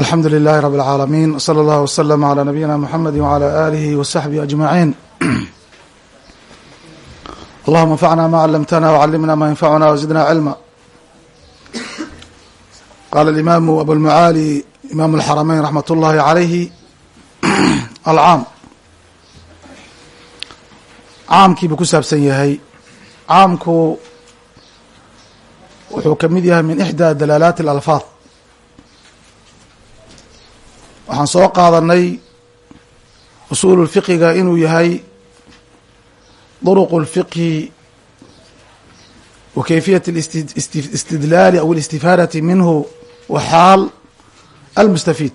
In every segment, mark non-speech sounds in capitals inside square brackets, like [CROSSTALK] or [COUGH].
alxamdu lilahi rab اlcaalamiin wslى اllah wslm عlى nabiyina mxamedi wعlى alihi wsaxbihi ajmaciin allahuma anfacna ma clamtana wcallimna ma yanfacuna wzidna cilma qala اlimaamu abulmacaali imaamu اlxaramayn raxmat اllahi عalayhi alcaam caamkii buu ku saabsan yahay caamku wuxuu ka mid yahay min ixdaa dalaalaati اlalfaad waxaan soo qaadanay usuulu lfiqiga inuu yahay duruqu lfiqhi wa kayfiyat istidlaali aw alistifaadati minhu wa xaal almustafiid.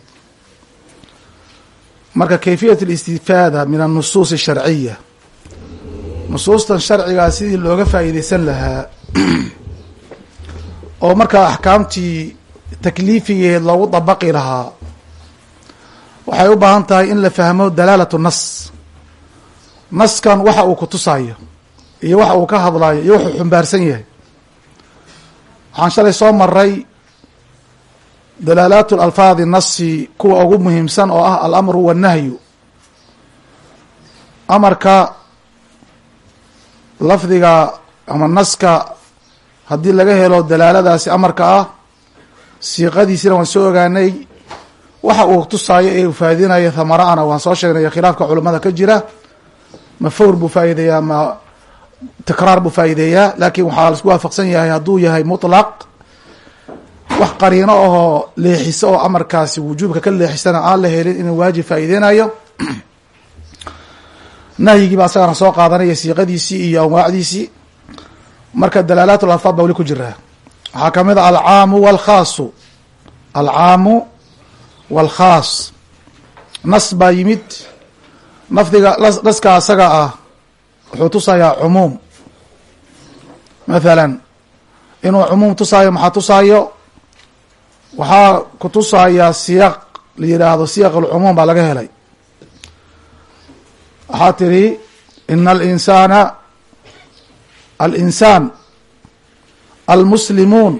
Marka kayfiyat alistifaada min alnusuus asharciya nusuustan sharcigaa sidii looga faa'iideysan lahaa [CLEARS THROAT] oo markaa axkaamtii takliifigeed loogu dabaqi lahaa waxay u baahan tahay in la fahmo dalaalatu nas. Naskan waxa uu kutusaayo iyo waxa uu ka hadlaayo iyo wuxuu xumbaarsan yahay. Waxaan shalay soo maray dalaalaatu alfaadi nasi kuwa ugu muhiimsan oo ah alamru wannahyu amarka lafdiga ama naska haddii laga helo dalaaladaasi amarka ah siiqadiisina waan soo ogaanay waxa uu tusaayo ee uu faa'iidinayo thamara-ana waan soo sheegnay khilaafka culamada ka jira. Ma fawr buu faa'iideeyaa ma tikraar buu faa'iideeyaa laakiin waxaa la isku waafaqsan yahay hadduu yahay mutlaq wax qariino ahoo leexiso oo amarkaasi wujuubka ka leexisana aan la helin inuu waajib faa'iideynayo nahyigii baa asagana soo qaadanaya siiqadiisii iyo anwaacdiisii. Marka dalaalaat alfaad baa weli ku jiraa waxaa ka mid a alcaamu walkhaasu alcaamu walkhaas nas baa yimid. nafdiga naska asaga ah wuxuu tusayaa cumuum mathalan inuu cumuum tusaayo maxaa tusaayo waxaa ku tusayaa siyaq la yidhaahdo siyaq alcumuum baa laga helay waxaa tidhi ina alinsaana alinsaan almuslimuun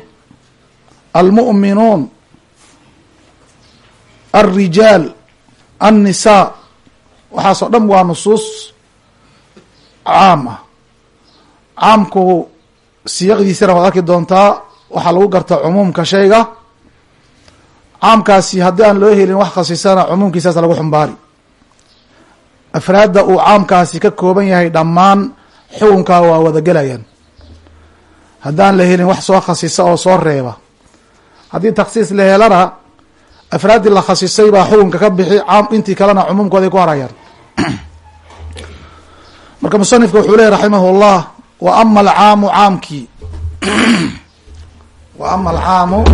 almu'minuun alrijaal annisaa waxaasoo dhan waa nusuus caam ah caamku siyaqdiisana waad arki doontaa waxaa lagu garta cumuumka shayga. caamkaasi haddii aan loo helin wax khasisana cumuumkiisaas lagu xumbaari. afraadda uu caamkaasi ka kooban yahay dhammaan xukunkaa waa wada gelayaan. haddaan la helin wax soo khasisa oo soo reeba. haddii taksiis la helana afraaddii la khasisay baa xukunka ka bixi intii kalena cumuumkooday ku harayaan [CLEARS THROAT] marka musanifka wuxuu leeyahy raximah llah wa ama alcaamu caamkii [CLEARS THROAT] wa ama alcaamu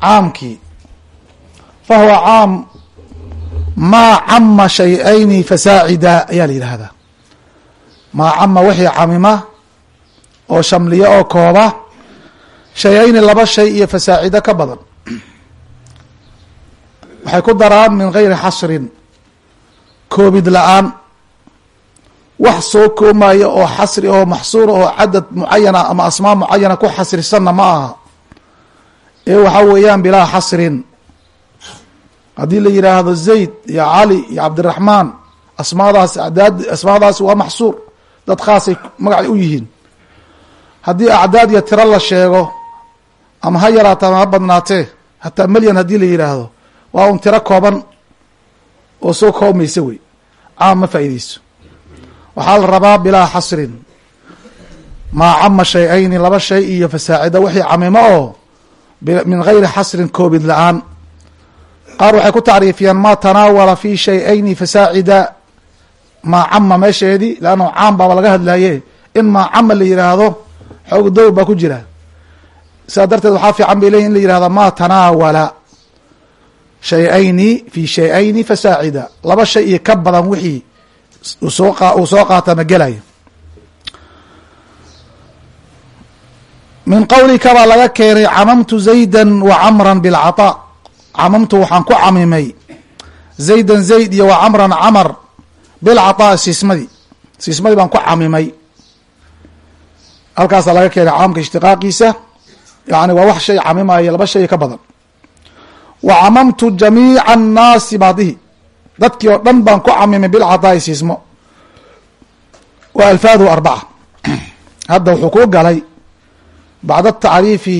caamkii fa huwa caam maa cama shay-ayni fasaacida ayaa la yidhaahdaa. Maa cama wixii camima oo shamliyo oo kooba shay-ayni laba shay iyo fasaacida ka badan waxay ku daraan min gayri xasrin koobid la'aan wax soo koomaya oo xasri oo maxsuura oo cadad mucayana ama asmaa mucayana ku xasrisanna ma aha. Ee waxaa weeyaan bilaa xasrin. Haddii la yidhaahdo zayd iyo cali iyo cabdiraxmaan asmaadaas acdaad asmaadaasi waa maxsuur. Dad khaasay magacay u yihiin. Haddii acdaad iyo tiro la sheego ama ha yaraata ama ha badnaatee hataa melyan haddii la yidhaahdo waa un tiro kooban oo soo koobmaysa wey. Caam ma faa'iideyso. Waxaa la rabaa bilaa xasrin. Maa cama shay-ayni laba shay iyo fasaacida wixii camimo oo min gayri xasrin koobid la'aan. Qaar waxay ku tacriifiyaan maa tanaawala fi shay-ayni fasaacida maa cama meesheedii leanna caam baaba laga hadlaaye. In maa cama la yidhaahdo xoog dowr baa ku jira. Sidaa darteed waxaa fiican bay leyihin in la yihahda maa tanaawala shay-ayni fi shay-ayni fasaacida laba shay iyo ka badan wixii uu soo qaata ma gelayo min qawlika baa laga keenay camamtu zayda wa camran bilcaطaa camamtu waxaan ku camimay zaydan zayd iyo wa camran camar bilcaطaa siismadii siismadii baan ku camimay halkaasaa laga keenay caamka ishtiqaaqiisa yani waa wax shay camimaya laba shay ka badan wa camamtu jamiica annaasi baadihi dadkii oo dhan baan ku camimay bilcadaai siismo. wa alfaadhu arbaca hadda wuxuu ku galay bacda tacriifi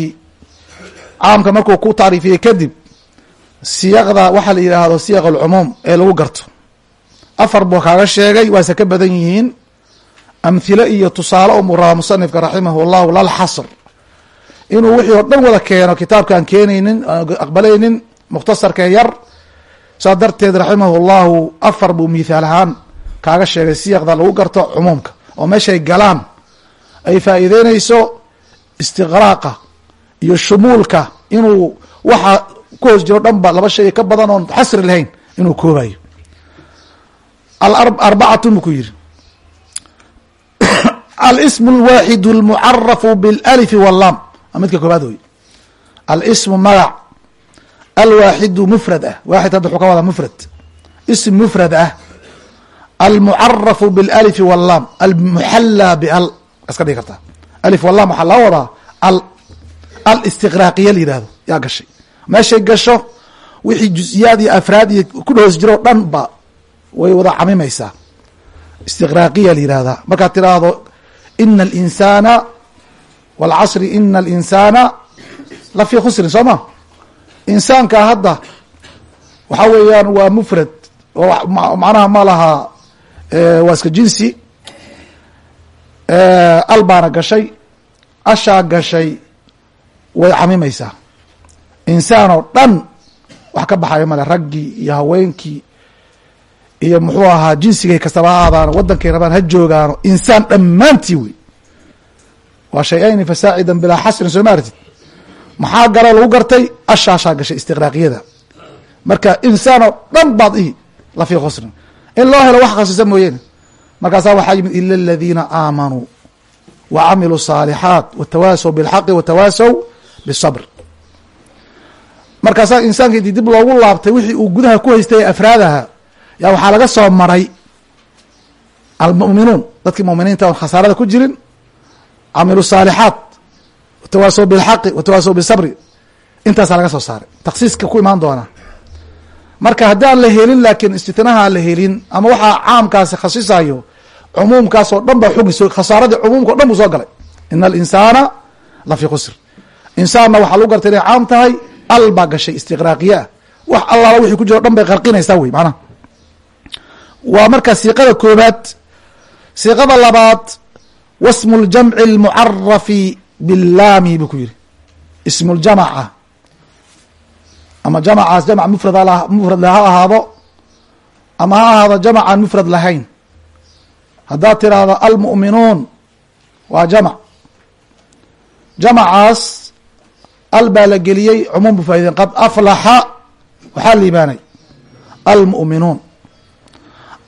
caamka markuu ku tacriifiyey kadib siyaqda waxaa la yidhaahdo siyaq alcumuum ee lagu garto. afar buu kaaga sheegay waase ka badan yihiin. amhilo iyo tusaale umuu rabaa musanifka raximah llahu lal xasr inuu wixii oo dhan wada keeno kitaabkaan keenaynin aqbalaynin mukhtasarkee yar saa darteed raximahu llahu afar buu mithaal ahaan kaaga sheegay siyaqda lagu garto cumuumka oo meeshay galaan ay faa'iideynayso istiqraaqa iyo shumuulka inuu waxa ku hoos jiro dhanba laba shay ka badan oon xasri lahayn inuu koobayo arbacatu buu ku yihi [COUGHS] alsmu alwaaxidu almucarafu bilalifi wallaam midka koobaad wey alsmu magac alwaaxidu mufrad ah waaxidka hadda wuxuu ka wada mufrad ism mufrad ah almucarafu bialif walaam almuxallaa bial iska dhigi kartaa alif walam waxaa laga wadaa al al istiqraaqiya la yidhaahdo yaa gashay meeshay gasho wixii jusiyaad iyo afraad iyo ku dhoos jiroo dhan ba way wada camimaysaa istiqraaqiya la yidhahdaa markaad tidhaahdo ina alinsaana walcasri ina alinsaana la khusrin soo ma insaanka hadda waxa weeyaan waa mufrad macnaha ma laha waa iska jinsi. Al baana gashay ashaa gashay way camimaysaa insaan oo dhan wax ka baxayo male raggii iyo haweenkii iyo muxuu ahaa jinsigay kastaba ha aadaano waddankay rabaan ha joogaano insaan dhammaantii wey. Waa shay-ayni fasaacidan bilaa xasrin soo ma maxaa galo lagu gartay? Ashaashaa gashay istiqraaqiyada. Marka insaan oo dhan baad ihi la fii khusrin. In loo helo wax khasisa mooyeene markaasaa waxaa yimid ila aladiina aamanuu wa camiluu saalixaat watawaasaw bilxaqi watawaasaw bisabr. Markaasaa insaankaydii dib loogu laabtay wixii uu gudaha ku haystay ee afraadaha yaa waxaa laga soo maray almu'minuun dadkii muminiinta oon khasaarada ku jirin camilu saalixaat watawaasaw bilxaqi watawaasaw bisabri intaasaa laga soo saaray. Taksiiska ku imaan doonaa marka haddaan la helin laakiin istitnaha la helin ama waxaa caamkaasi khasisayo cumuumkaasoo dhan ba xugi khasaaradii cumuumka o dhan buu soo galay. Ina alinsaana la fii khusr. Insaanna waxaa lagu gartay inay caam tahay al baa gashay istiqraaqiye wax allaala wixii ku jiro dhan bay qarqinaysaa wey macnaha. Waa marka siiqada koobaad siiqada labaad wasmu ljamci almucarafi billaami buu ku yihi ismu ljamaca ama jamacaas jamc mufrad mufrad ha ahaado ama ha ahaado jamc aan mufrad lahayn. Haddaad tiraahdo almu'minuun waa jamc jamacaas al baa la geliyey cumuum bu faideen qad aflaxa waxaa liibaanay almu'minuun.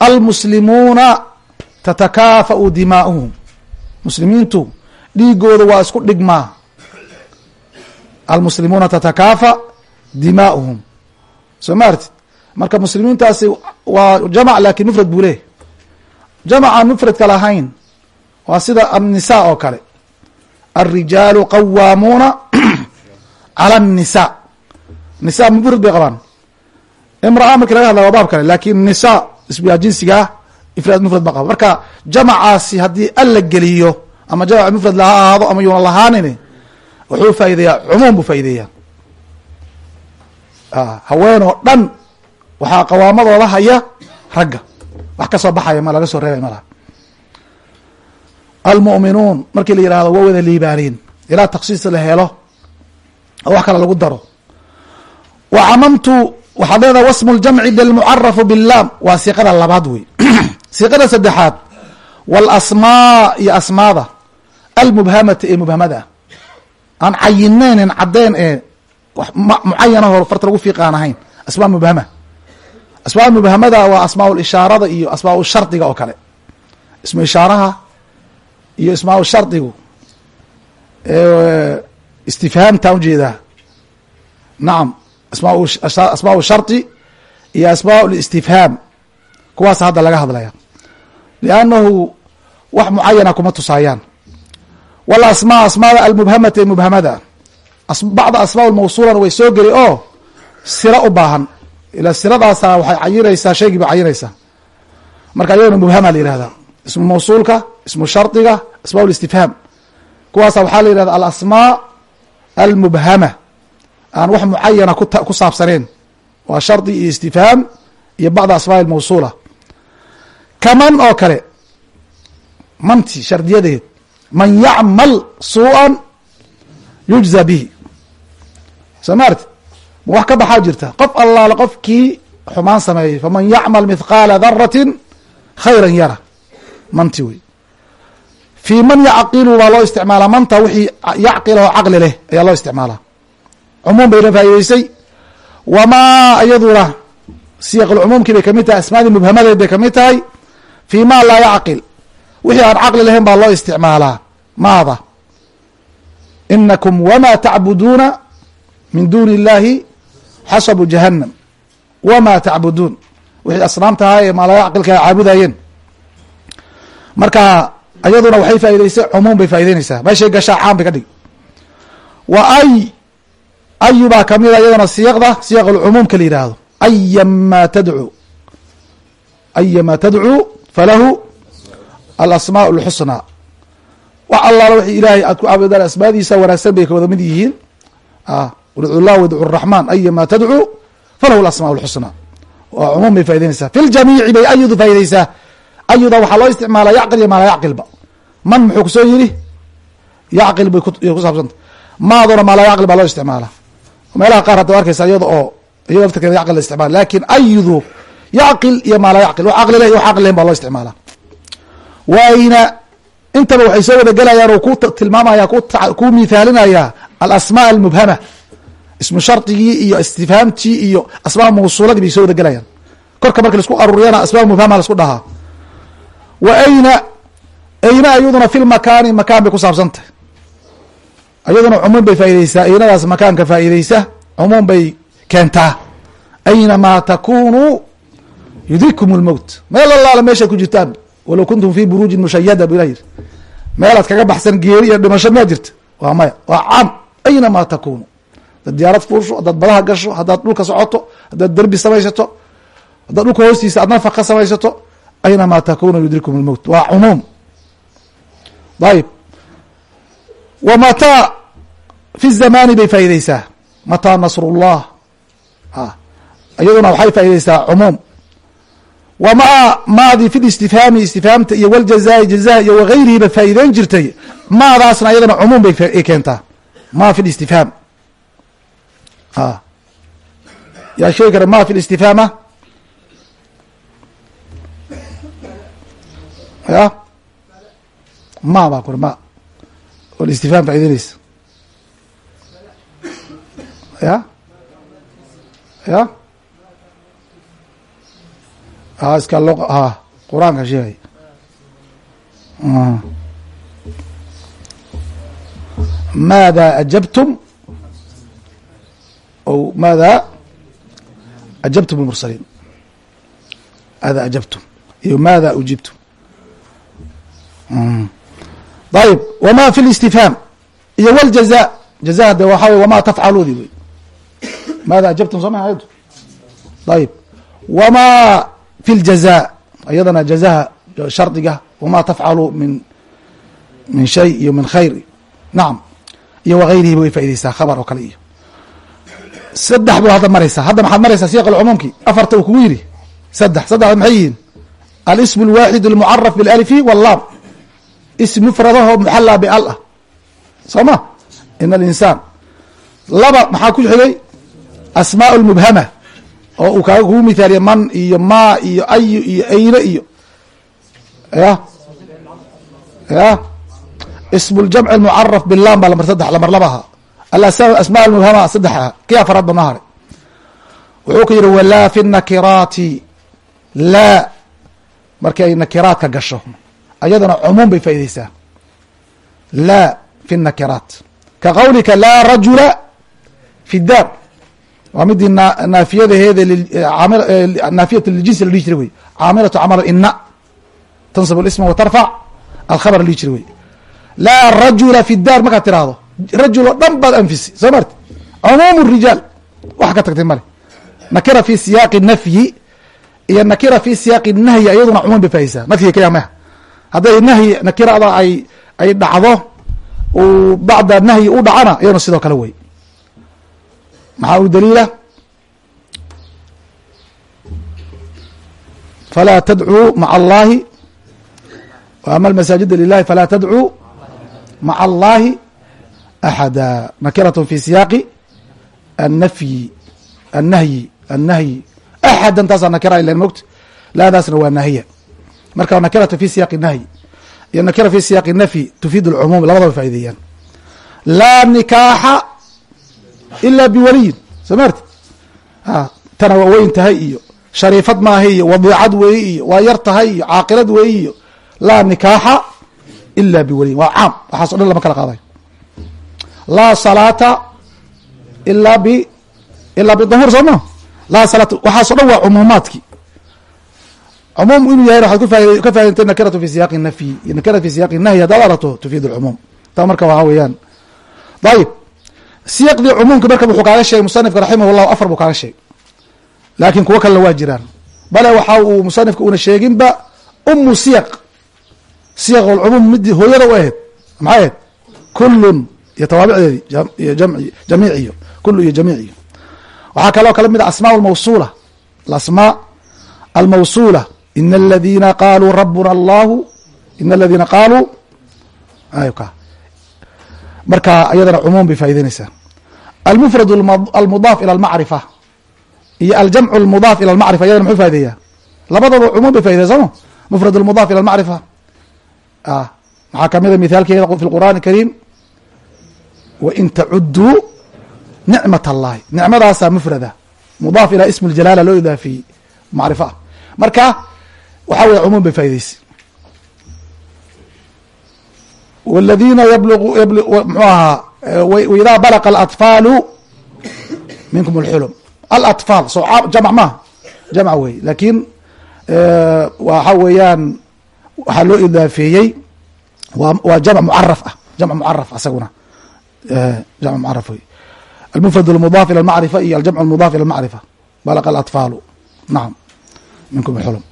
Almuslimuuna tatakaafa'u dimaa'uhum. Muslimiintu dhiigooda waa isku dhigmaa. Almuslimuuna tatakaafa dimaa'uhum soo ma artid marka muslimiintaasi waa jamac laakiin mufrad buu leeyahy jamac aan mufradka lahayn waa sida annisa oo kale. Alrijaalu qawaamuuna [CLEARS THROAT] cala الnisa nisa mufrad bay qabaan. Imraa marki laga hadla waa baab kale laakiin nisa isbiyaa jinsigaa ifraad mufrad ba qaba. Marka jamacaasi haddii al la geliyo ama jamac mufrad laha ahaado ama yuuna lahaanin wuxuu faa'ideeyaa cumuum buu faa'ideeyaa haween oo dhan waxaa qawaamadooda haya ragga. Wax ka soo baxaya ma laga soo reebay malaha almu'minuun markii la yihahdo waa wada ilaa taksiis la helo oo wax kale lagu daro. Wa camamtu waxaad leedaha wasmu ljamci lmucarafu billaam waa siiqada labaad wey. [CLEARS THROAT] Siiqada saddexaad walasmaa iyo asmaada almubhamata ee mubhamada. Aan cayineynen cadeen ee mucayanahoo farta lagu fiiqaan ahayn asmaa mubhama. Asmaa mubhamada waa asmaa lishaarada iyo asmaa shardiga oo kale. Ismu ishaaraha iyo ismaa shardigu. Istifhaamta u jeedaa nacam asmaa shardi iyo asmaa listifhaam kuwaas hadda laga hadlaya liannahu wax mucayana kuma tusaayaan walasmaa asmaada almubhamata ee mubhamada. Bacda asmaa mawsuulana way soo geli oo siro u baahan. Ila siradaasa waxay cayinaysaa shaygii bay cayinaysaa. Marka iyadana mubhama la yihahdaa ismu mawsuulka ismu shardiga asbaab listifhaam kuwaasa waxaa la yihahda alasmaa almubhama. Aan wax mucayana ku saabsaneen waa shardi iyo istifhaam iyo bacda asmaa almawsuula kaman oo kale manti man yacmal suu'an yujza bihi. Soo ma wax ka baxaa jirta? Qof allaale qofkii xumaan sameeyey. Faman yacmal mithqaala daratin khayran yara. Manti wey. Fii man yacqilu baa loo isticmaalaa. Manta wixii yacqil oo caqli leh ayaa loo isticmaalaa. Cumuum bayna faa'ideysay wamaa iyaduna siyaqulcumuumkii bay ka mid tahay. Asmaadii mubhamadeed bay ka mid tahay. Fii ma laa yacqil wixii aan caqli lahayn baa loo isticmaalaa. Maada? Inakum wma tacbuduuna min duni اllahi xasabu jahanam wma tacbuduun wixii asnaamtahaa ee maalaa caqilka ay caabudayeen. Marka iyaduna waxay faa'ideysay cumuum bay faa'ideyneysaa meeshay gashaa caan bay ka dhig wa ay ayu baa kamida iyadana siyaqda siyaq lcumuumka la yihahdo ayama tadcuu ayama tadcuu falahu alasmaa alxusnaa wax allaala w ilaahay aad ku caabudaan asmaadiisa wanaagsan bay ka wada mid yihiin. Udculah wadcu raxmaan ayamaa tadcuu falahu alasmaa alxusnaa waa cumuum bay faaidinaysaa fi ljamiici bay ayudu faaideysaa ayuda waxaa loo isticmaalaa yacqil iyo maalaa-yacqilba man muxuu ku soo yidhi? Yacqil bay kusaabsanta maadona maalaa yacqil baa loo isticmaalaa meelaha qaar hadda arkaysa iyada oo iyadoo aftirkeeda yacqil la isticmaala. Lakin ayudu yacqil iyo maalaa yacqil wax aqli leh iyo wax aqli lahen baa loo isticmaalaa wayna intaba waxay soo wada gelayaan oo ku tilmaamaya ku mithaalinaya alasmaa almubhama ismu shardigii iyo istifhaamtii iyo asmaa mawsuuladii bay soo wada gelayaan korka marka la isku aruriyana asmaa mubhama la isku dhahaa. Wa ayna ayna ayaduna fi lmakaani makaan bay ku saabsantahay ayaduna cumuum bay faaideysaa aynadaas makaanka faa'iideysa cumuum bay keentaa. Aynamaa takunuu yudrikum lmowt meel allaala meeshaad ku jirtaan walow kuntum fi buruujin mushayada bu ilah yiri meelaad kaga baxsan geeri iyo dhimasho miyaa jirta waa maya waa caam aynamaa takunu haddaad diyaarad fuusho haddaad badaha gasho haddaad dhulka socoto haddaad derbi samaysato haddaad dhulka hoostiisa aad nafaq ka samaysato aynamaa takunu yudrikum lmowt waa cumuum ayib wa mataa fi zamani bay faa'iideysaa mataa nasrullah iyaduna waxay faa'iideysaa cumuum wamaa maadii fi listifhaami istifhaamta iyo wljazaai jazaha iyo wagayrihiba faa'iideyn jirtay maadaasna iyadana cumuum bay keentaa. Ma fi listifhaam yaa sheegi kara ma fi listifhaama ya? Ma baa kuri ma. Oo istifhaam faa'ideyneysa ya? Ya iska lo ha qur'aanka sheegay. Maada ajabtum? O maada ajabtum اlmursaliin maada ajabtum. Iyo maada ujibtum. Ayib wma fi اlistifhaam iyo wljaza jaza de waxa wey wama tafcaludi wey maada ajabtum soo ma ayadu ayib wma fi ljaza iyadana jazaha shardiga wamaa tafcalu min min shay iyo min khayr. Nacam iyo wagayrihiba way faa'ideysaa khabar oo kale iyo. Saddex bu hadda maraysaa. Hadda maxaad maraysaa siaq alcumuumki afarta uu kugu yidhi? Saddex. Saddexda maxay yihiin? Alismu alwaaxid almucaraf bilalifi wallaam. Ism mufradahoo muxallaa bial ah. Soo ma in alinsaan. Laba maxaa ku xigay? Asmaa lmubhama oo uu kaaga kugu mithaaliya man iyo ma iyo ayu iyo ayne iyo ya ya ism ljamc mucaraf bilam baa lamar saddex lamar labaha alasmaa almubhama saddexa kii afaraad ba noo haray wuxuu ku yihi walaa fi nakiraati laa markii ay nakiraadka gasho ayadana cumuum bay faaideysaa laa fi nakiraat. Ka qawlika laa rajula fi daar waa midii naafiyadaheeda naafiyat ljinsi la dhihi jira wey. Caamilatu camal ina tansib isma watarfac alkhabar la dhihi jira wey. Laa rajula fi daar markaad tiraahdo rajul oo dhan baad anfisay soo marti cumuum rijaal. Wax ka tagtay male. Nakira fi siyaaqi nafyi iyo nakira fi siyaaqi nahyi iyaduna cumuum bay faaideysaa nafyiga kaya mah hadday nahyi nakirada ay ay dhacdo uu bacda nahyi u dhacana iyaduna sidoo kale wey maxaa u daliila? Falaa tadcuu maca allahi ama masaajida lilahi falaa tadcuu maca allahi axada nakirat fi siyaaqi annafyi annahyi annahyi. Axadan taasaa nakira ilan mogta laadaasna waa nahiya marka nakiratu fi siyaaqi nahyi. Iyo nakira fi siyaaqi nafyi tufiid alcumuum labadaba faa'ideeyaan laa nikaaxa ila biwaliyin. Soo maarti tana waa weyn tahay iyo shariifad maaha iyo wadiicad weeye iyo waa yar tahay iyo caaqilad weeye iyo laa nikaaxa ila biwaliyin. Waa caam. Waxaaso dhan lama kala qaadayo. Laa salaata ilaa b ilaa bidahuur soo ma? Laa salaata waxaaso dhan waa cumuumaadki cumuum inuu yahay waxaad ka faahintay nakiratu fi siyaaqi nafyi. Nakiratu fi siyaaqi nahyi haddaad arato tufiid alcumuum taa marka waxaa weeyaan. Ayib siyaqdii cumuumka marka wuxuu kaaga sheegay musanifka raximah llahu afar buu kaaga sheegay. Laakiin kuwo kalena waa jiraan. Bale waxa uu musanifka una sheeginba umu siyaq siyaq alcumuum midii hooyada u ahayd maxay ahayd? Kullun iyo tawaabicdeedi iyo jamci jamiic iyo kulu iyo jamiic iyo waxaa kaloo kala mid a asmaa almawsuula alasmaa almawsuula. Ina aladina qaaluu rabuna allahu. Ina aladina qaaluu marka iyadana cumuum bay faa'ideyneysaa almufrad almudaaf ila almacrifa iyo aljamcu almudaaf ila almacrifa iyadana muxuu faa'ideeyaa labadaba cumuum bay faideysa sooma mufrad almudaaf ila almacrifa a ah, maxaa kamida ah mithaalkeeda fi lqur'an akariim wain tacuduu nicmat allahi nicmadaasaa mufrada. Mudaaf ilaa ismi ljalaala loo idaafiyey macrifo marka waxaa weya cumuum bay faa'ideysay wاladina mxuu ahaa waidaa balqa alatfaalu minkum اlxulm alatfaal so jamc maaha jamc wey laakiin waxa weeyaan waxaa loo idaafeeyey waa jamc mucaraf ah jamc mucaraf asaguna jamc mucaraf wey almufrad almudaaf ila almacrifa iyo aljamc almudaaf ila almacrifa balqa alatfaalu nacam minkum xulum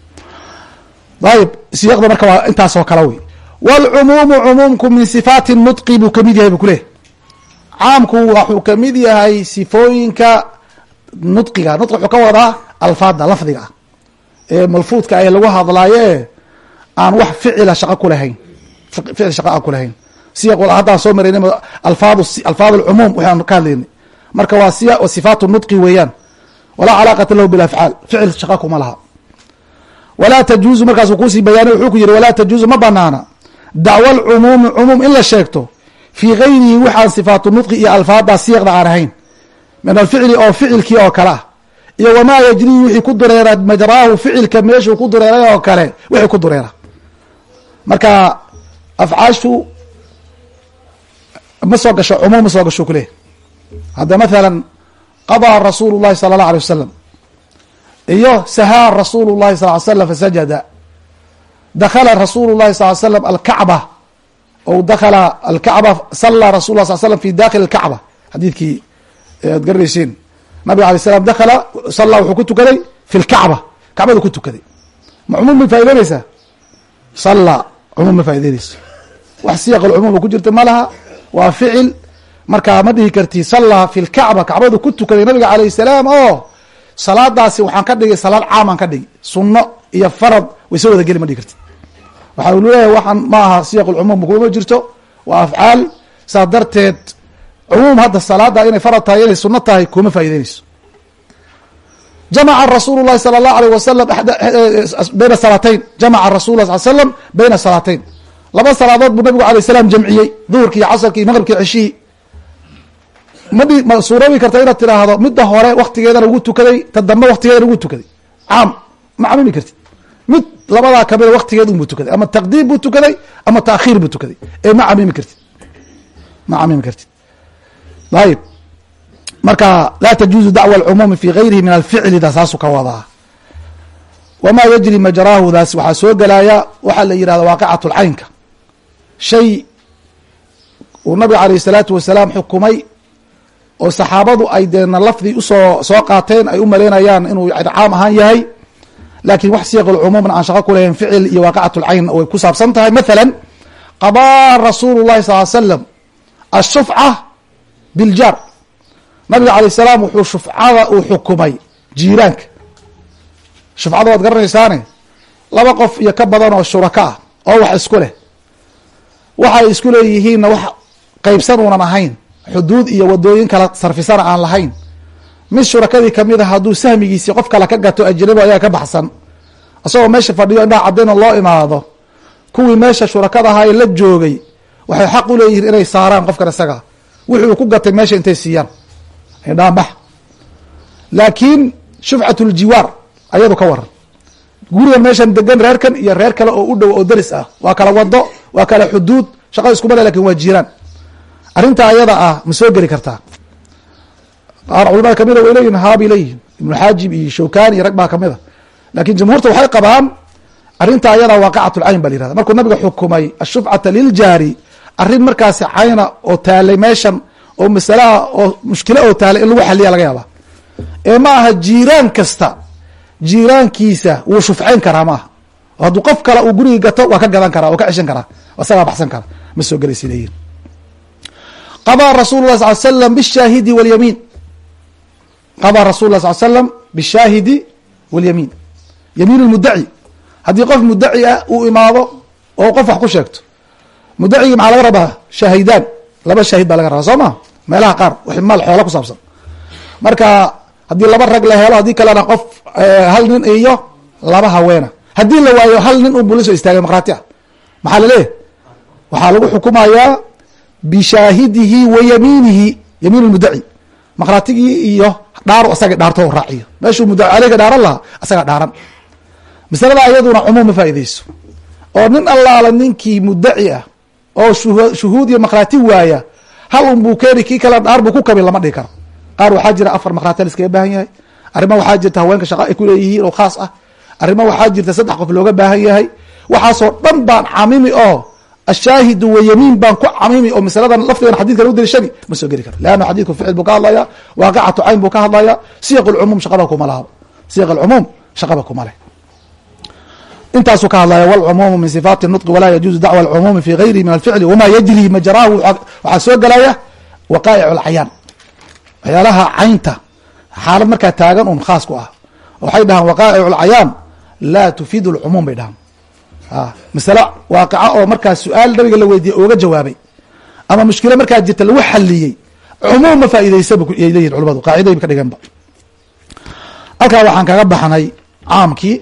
ayib siyaqda marka waa intaasoo kale wey wاlcumuumu cumuumku min sifaati nudqi buu ka mid yahay bu kuleh caamku waxuu ka mid yahay sifooyinka nudqiga nudqi wuxuu ka wadaa alfaada lafdiga ah ee malfuudka ah lagu hadlaayo e aan wax ficila shaqo kulahayn ficil shaqa aan kulahayn siyaq haddaan soo maraynay alfaad alfaad alcumuum waxaan ka hadlaynay marka waa siya sifaatu nudqi weeyaan walaa calaaqata lahu bilafcaal ficil shaqa kuma laha walaa tajuuzu markaasuu kuusii bayaanay wuxuu ku yihi walaa tajuuzu ma banaana dacwa alcumuumi cumuum in la sheegto. Fii gayrihi waxaan sifaatu nudqi iyo alfaaddaa siyaqda aan ahayn. Min alficli oo ficilkii oo kale ah. Iyo wamaa yajrii wixii ku dureera majraahu ficilka meeshuu ku dureeray oo kale wixii ku dureera. Marka afcaashu ma soo gasho cumuum ma soo gasho kuleh hadda mathalan qadaa rasuulu llahi sala allah alay wasalam iyo sahaa rasuulu llahi sal ly slam fasajada dakala rasuulu llahi sal l slam alkacba ou dakala alkacba sallaa rasul la sal slam fi dakhili alkacba xadiidkii aad garanaysiin nabiga alay slam dakala sallaa wuxuu ku tukaday fi lkacba kacbadu ku tukaday ma cumuum may faa'ideynaysaa sallaa cumuum ma faa'ideynayso wax siyaq alcumuum ku jirta ma laha waa ficil markaa ma dhihi karti sallaa fi lkacba kacbadu ku tukaday nabiga alayh salaam oo salaadaasi waxaan ka dhigay salaad caamaan ka dhigi sunno iyo farad way soo wada geli ma dhigi karti waxaa leeyahay waxaan ma aha siyaq lcumuum kuma jirto? Waa afcaal. Saas darteed cumuum hadda salaada inay farad tahay inay suno tahay kuma faa'ideynayso jamaca rasuulu llahi sala allahu alayh wasalam bayna salaatayn jamaca rasul la sal slam bayna salaatayn laba salaadood buu nabigu alayh salaam jamciyey duhurki iyo casarki iyo maqribki ceshihii ma suuroobi karta inaad tiraahdo midda hore waktigeedana ugu tukaday ta dambe waktigeedana ugu tukaday. Caam ma camimi kartid mid labadaa kamida waktigeed unbuu tukaday. Ama taqdiim buu tukaday ama taakhiir buu tukaday. Ee ma camimi kartid. Ma camimi kartid. Ayib marka laa tajuuzu dacwa alcumuumi fi gayrihi min alficli da saasuu ka wadaa. Wamaa yajri majraahu daas waxaa soo gelaya waxaa la yihahda waaqicat lcaynka shay uu nabiga alayh الsalaatu wasalaam xukumay oo saxaabadu ay deena lafdi u soo soo qaateen ay u malaynayaan inuu caam ahaan yahay laakiin wax siiq lcumuumna aan shaqo kulehayn ficil iyo waaqacat lcayn way ku saabsan tahay. Maala qadaa rasuulu llahi sal slam ashufca biljaar nabiga alayh salaam wuxuu shufcada uu xukumay jiiraanka. Shufcada waad garanaysaane laba qof iyo ka badan oo shuraka ah oo wax isku leh. Waxay isku leeyihiinna wax qeybsan uunan ahayn. Xuduud iyo wadooyin kala sarfisana aan lahayn mid shurakadii ka mid a hadduu sahmigiisii qof kale ka gato ajnabi ayaa ka baxsan. Isagoo meesha fadhiyo indhaha cadayna loo imaado. Kuwii meesha shurakada ahaa ee la joogay waxay xaq u leeyihiin inay saaraan qofkan isaga. Wixii uu ku gatay meesha intay siiyaan. Indhaan bax laakiin shufcat ljiwaar ayadu ka waran. Gurigan meeshan degan reerkan iyo reer kale oo u dhow oo deris ah waa kala wado waa kala xuduud shaqada iskuma le laakiin waa jiraan arrinta ayada ah ma soo geli kartaa culamada kamida way leeyihiin haabay leeyihiin ibnu xaajib iyo shawkani iyo rag baa kamida laakiin jamhuurta waxay qabaan arrinta ayada waaqacat lcayn ba la yihahda markuu nabiga xukumay ashufcata liljaari arrin markaasi cayna oo taalay meeshan oo masalaha oo mushkilo oo taalay in lagu xaliya laga yaaba ee ma aha jiiraan kasta jiiraankiisa wuu shufcayn karaa maaha. Hadduu qof kale uu gurigi gato waa ka gadan karaa oo ka ceshan karaa isagaa baxsan kara ma soo gelaysa leeyihiin qadaa rasuulu sal slam bishaahidi walyamiin qadaa rasul lah sal slam bishaahidi walyamiin yamiin. Lmudaci haddii qof mudaci ah uu imaado oo qof wax ku sheegto. Mudacigii maxaa laga rabaa? Shaahidaan. Laba shaahid baa laga rabaa soo ma? Meelaha qaar maal xoola ku saabsan. Marka haddii laba rag la helo haddii kalena qof hal nin iyo laba haweena haddii la waayo hal nin un buu la istaagay maqraati ah. Maxaa laleeyahy waxaa lagu xukumayaa bishaahidihi wa yamiinihi yamiin lmudaci maqraatigii iyo dhaar asaga dhaarto raaciyo. Meeshuu mudaci aleyga dhaaran lahaa asagaa dhaaran. Masalada ayaduna cumuum ma faaideyso oo nin allaala ninkii mudaci ah oo shuhuud iyo maqraati waaya hal un buu keeni kii kale dhaar buu ku kabi lama dhihi karo. Qaar waxaa jira afar maqraati liskaga baahan yahay. Arrima waxaa jirta haweenka shaqa ay kuleeyihiin oo khaas ah. Arrima waxaa jirta saddex qof looga baahan yahay. Waxaasoo dhan baan camimi oo ashaahidu wayamiin baan ku camimi oo masaladan lafdigan xadidka lagu daliishani ma soo geli karo leanna xadidku ficil buu ka hadlaya waaqicatu cayn buu ka hadlaya siyaq lcumuum shaqaba kuma laha siyaq alcumuum shaqaba kuma leh intaasuu ka hadlaya wlcumuumu min sifaati nutqi walaa yajuuzu dacwa alcumuumi fi gayrihi min alficli wama yajri majraahu waxaa soo gelaya waqaa'ic alcayaan waxyaalaha caynta xaalad markaa taagan un khaas ku ah waxay dhahaan waqaa'ic alcayaan laa tufiidu lcumuum bay dhahaan masale waaqica oo markaa su'aal nabiga la weydiiyey ooga jawaabay. Ama mushkilo markaa jirta lagu xaliyey cumuum ma faa'iideysa yay leyihin culamadu qaaciday ka dhiganba. Halkaa waxaan kaga baxnay caamkii.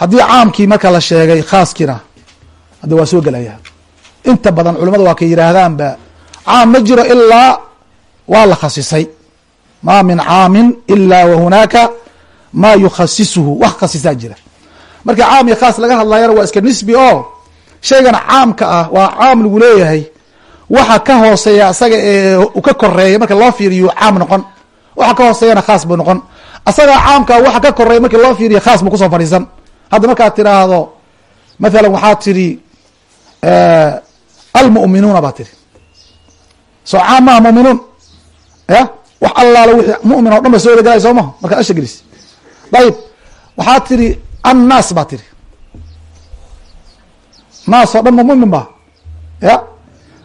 Haddii caamkii marka la sheegay khaaskiina hadda waa soo gelaya inta badan culamada waa kay yidhaahdaanba caam ma jiro ilaa waa la khasisay. Ma min caamin ila wa hunaaka ma yukhasisuhu. Wax khasisaa jira marka caam iyo khaas laga hadlayana waa iska nisbi oo shaygana caamka ah waa caam lagu leeyahay. Waxa ka hooseeya asaga ee ka koreeya marka loo fiiriyo caam noqon. Waxa ka hooseeyana khaas buu noqon. Asagaa caamka waxa ka koreeya marki loo fiiriyo khaas buu ku soo fadhiisan. Hadda markaad tiraahdo mathalan waxaad tidhi almu'minuuna baa tidhi. Soo caam maha mu'minuun ya? Wax allaala wixii mu'min oo dhan ba soo wada galaya soo maha markaad asha gelis. Dayib. Waxaad tidhi annaas baa tidhi naas oo dhan ma mumin ba. Ya?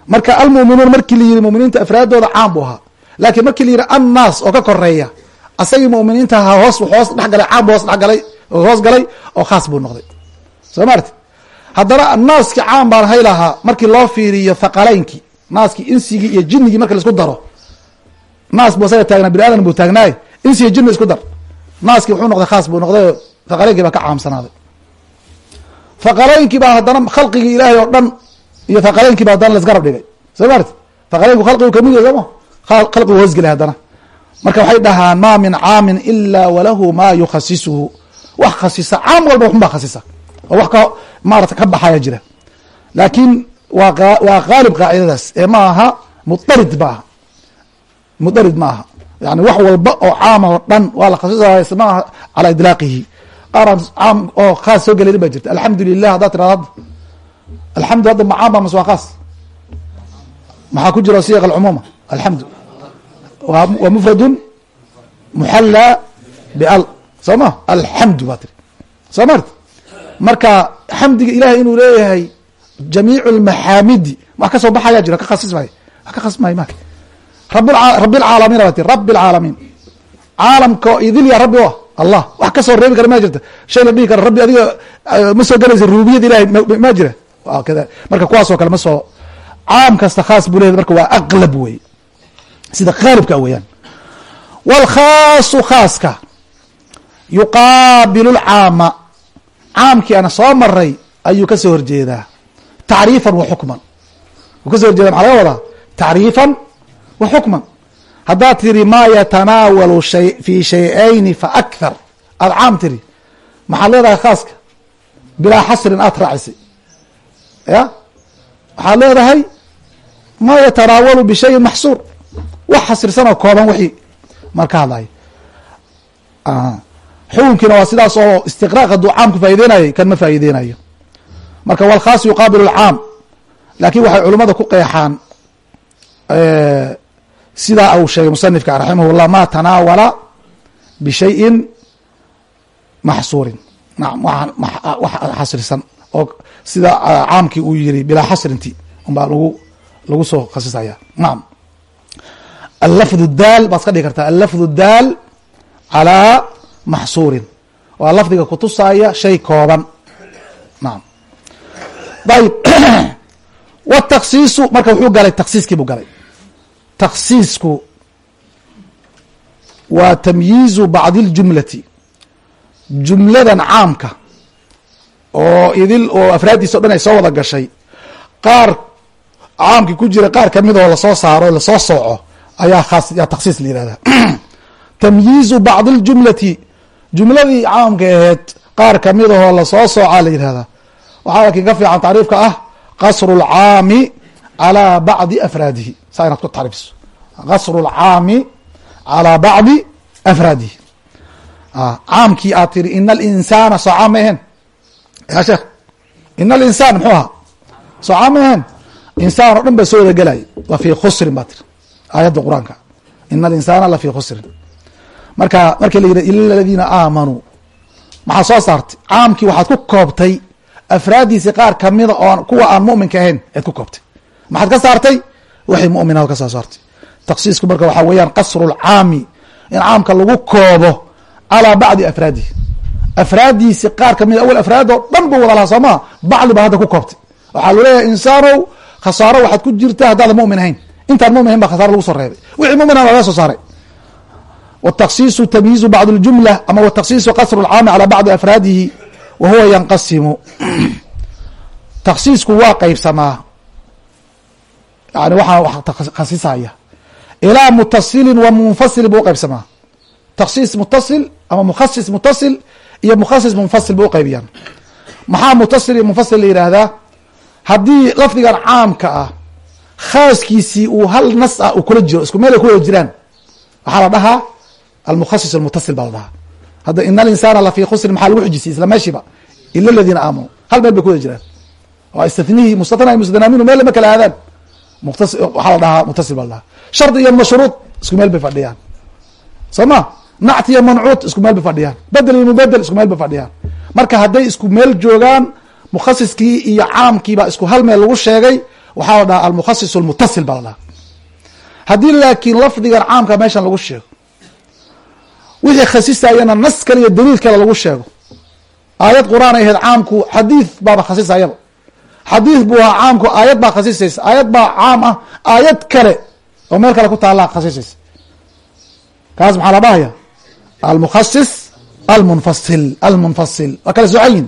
Marka almu'minuun markii la yihi muminiinta afraadooda caam buu ahaa. Laakiin markii la yihi annaas oo ka koreeya asagii mu'miniinta ahaa hoos hoos dhexgalay caam bu hoos dhexgalay hoos galay oo khaas buu noqday. Soo maarti haddana naaski caam baan hay lahaa markii loo fiiriyo thaqaleynkii naaskii insigii iyo jinigii marki la isku daro. Naas buu asaga taagnaa bini aadan buu taagnaay insi iyo jini isku dar. Naaskii wuxuu noqday khaas buu noqday thaqaleynkii baa ka caamsanaaday. Thaqaleynkii baa haddana khalqigii ilaahay oo dhan iyo thaqaleynkii baa haddana laisgarab dhigay. Soo maarti thaqaleynku khalqigu ka mid yahy sooma khalqigu hoosgelay haddana. Marka waxay dhahaan ma min caamin ila walahu ma yukhasisuhu wax khasisa caam walba waxun baa khasisa. Oo wax ka maarata ka baxaya jira. Laakiin waa qaalib qaacidadaas. Ee ma aha mudarid ma mudarid ma yani wax walba oo caama oo dhan waa la khasisaya ma aha calaa idlaaqihi qaaraan caam oo khaas soo gelayn ba jirta. Alxamdu lilah haddaad tirado hadda alxamdu hadda ma caam ba mas waa khaas. Maxaa ku jira siyaq alcumuuma alxamdu waa mufradun muxallaa bial. Soo ma? Alxamdu baa tiri. Soo mart marka xamdiga ilahay inuu leeyahay jamiic lmaxaamidi wax ka soo baxayaa jira ka khasismay wax ka khasismay ma rabi lcaalamiin baa tiri. Rabi lcaalamiin caalamka idilya rabbi o allah wax ka soo reebi kara ma jirta. Shay la dhihi kara rabbi adiga ma soo galaysa rububiyad ilahay ma jira. Marka kuwaasoo kale ma soo caam kasta khaas buu leeyahy marka waa aqlab wey sida qaalibka weeyaan. Wاlkhaasu khaaska yuqaabilu lcaama caamkii ana soo maray ayuu ka soo horjeedaa. Tacriifan wa xukman. Wuu ka so horjeeda maxaa laga wadaa? Tacriifan wa xukman haddaad tiri maa yatanaawalu shay fi shay-ayni fa akhar aada caam tiri maxaad leedahay khaaska? Bilaa xasrin aad raacisay ya? Waxaad leedahay maa yatanaawalu bishayin maxsuur. Wax xasirsan oo kooban wixii. Mar ka hadlayo xukunkiina waa sidaas oo istiqraaq hadduu caamku faa'ideynayay kan ma faa'iideynayo. Marka walkhaas yuqaabilu alcaam laakiin waxay culimmada ku qeexaan sidaa uu sheegay musanifka raximah llah ma tanaawala bishayin maxsuurin. Wax xasrisan oo sida caamkii uu yiri bilaa xasrinti unbaa lagu lagu soo khasisaya naam. Allafdu daal baad iska dhigi kartaa allafdu daal calaa maxsuurin. Waa lafdiga kutusaaya shay kooban. Naam. Ayib [CLEARS THROAT] wataksiisu marka wuxuu galay taksiiskii buu galay taksiisku waa tamyiizu bacdi اljumlati jumladan caamka oo idil oo afraaddiisa o dhan ay soo wada gashay qaar caamkii ku jira qaar kamid oo lasoo saaro lasoo sooco ayaa khaas yaa taksiis la yihahda [CLEARS THROAT] tamyiizu bacdi اljumlati jumladii caamka aheed qaar kamid ahoo lasoo soocaa la yihahdaa waxaa lakin ka fiican tacriifka ah qasru اlcaami calى bacdi afraadihi saa inaad ku tacriifiso qasru اlcaami calى bacdi afraadihi caamkii aad tiri ina alinsaana soo ma ahen ya sheekh ina alinsaan muxuu ahaa soo ma ahen insaan oo dhan ba soo wada gelay. La fi khusrin baa tiri aayadda qur'aanka ina alinsaana la fi khusrin. Marka markii la yidhi ila aladiina aamanuu maxaa soo saartay? Caamkii waxaad ku koobtay afraaddiisi qaar kamida oo kuwa aan muminka ahayn ead ku koobtay. Maxaad ka saartay waxay muminaad ka soo saartay. Taksiisku marka waxaa weeyaan qasru lcaami in caamka lagu koobo calaa bacdi afraadihi. Afraaddiisi qaar ka mid awel ah afraad oo dhan bu wada lahaa soo maa bacdi baa hadda ku koobtay. Waxaa lu leeyahay insaanow khasaaro waxaad ku jirtaa haddaadan mumin ahayn. Intaan mumin ahayn khasaaro lagu soo reebay. Wixii mumina laga soo saaray. Wtaksiisu tamyiizu bacd اljumla ama wtaksiisu qasru lcaami calaa bacdi afraadihi wahuwa yanqasimu. [CLEARS THROAT] Taksiisku waa qaybsamaa yani waxaa khasisaya ilaa mutasilin wa munfasil buu uqeybsamaa taksiis mutasil ama mukhasis mutasil iyo mukhasis munfasil bu uqeybiyaan maxaa mutasil iyo munfasil la yihahdaa haddii lafdigan caamka ah khaaskiisii uu hal nas ah uu kula jiro isku meel ay ku wada jiraan waxaa la dhahaa almukhasis almutasil baa la dhahaa. Hadda ina alinsana lafii khusrin maxaa lagu xujisiyay isla meeshiiba? Ila aladiina aamanuu hal meel bay ku wada jiraan. Waa istathnihii mustatna minhu meel lama kala aadaan waxaa la dhahaa mutasil baa la dhahaa. Shardi iyo mashruud isku meel bay fadhiyaan. Soo ma? Nacti iyo mancuud isku meel bay fadhiyaan. Bedel iyo mubedel isku meel bay fadhiyaan. Marka hadday isku meel joogaan mukhasiskii iyo caamkiibaa isku hal meel lagu sheegay waxaa la dhahaa almukhasis almutasil baa la dhahaa. Haddii laakiin lafdigan caamka meeshan lagu sheego wixii khasisayana kale iyo daliil kale lagu sheego aayad qur'aan ay ahayd caamku xadiid baaba khasisayaba xadiid buu ahaa caamku aayad baa khasisaysa aayad baa caam ah aayad kale oo meel kale ku taallaa khasisaysa kaas maxaa la dhahaya almukhasis almunfasil almunfasil. Waa kala socayin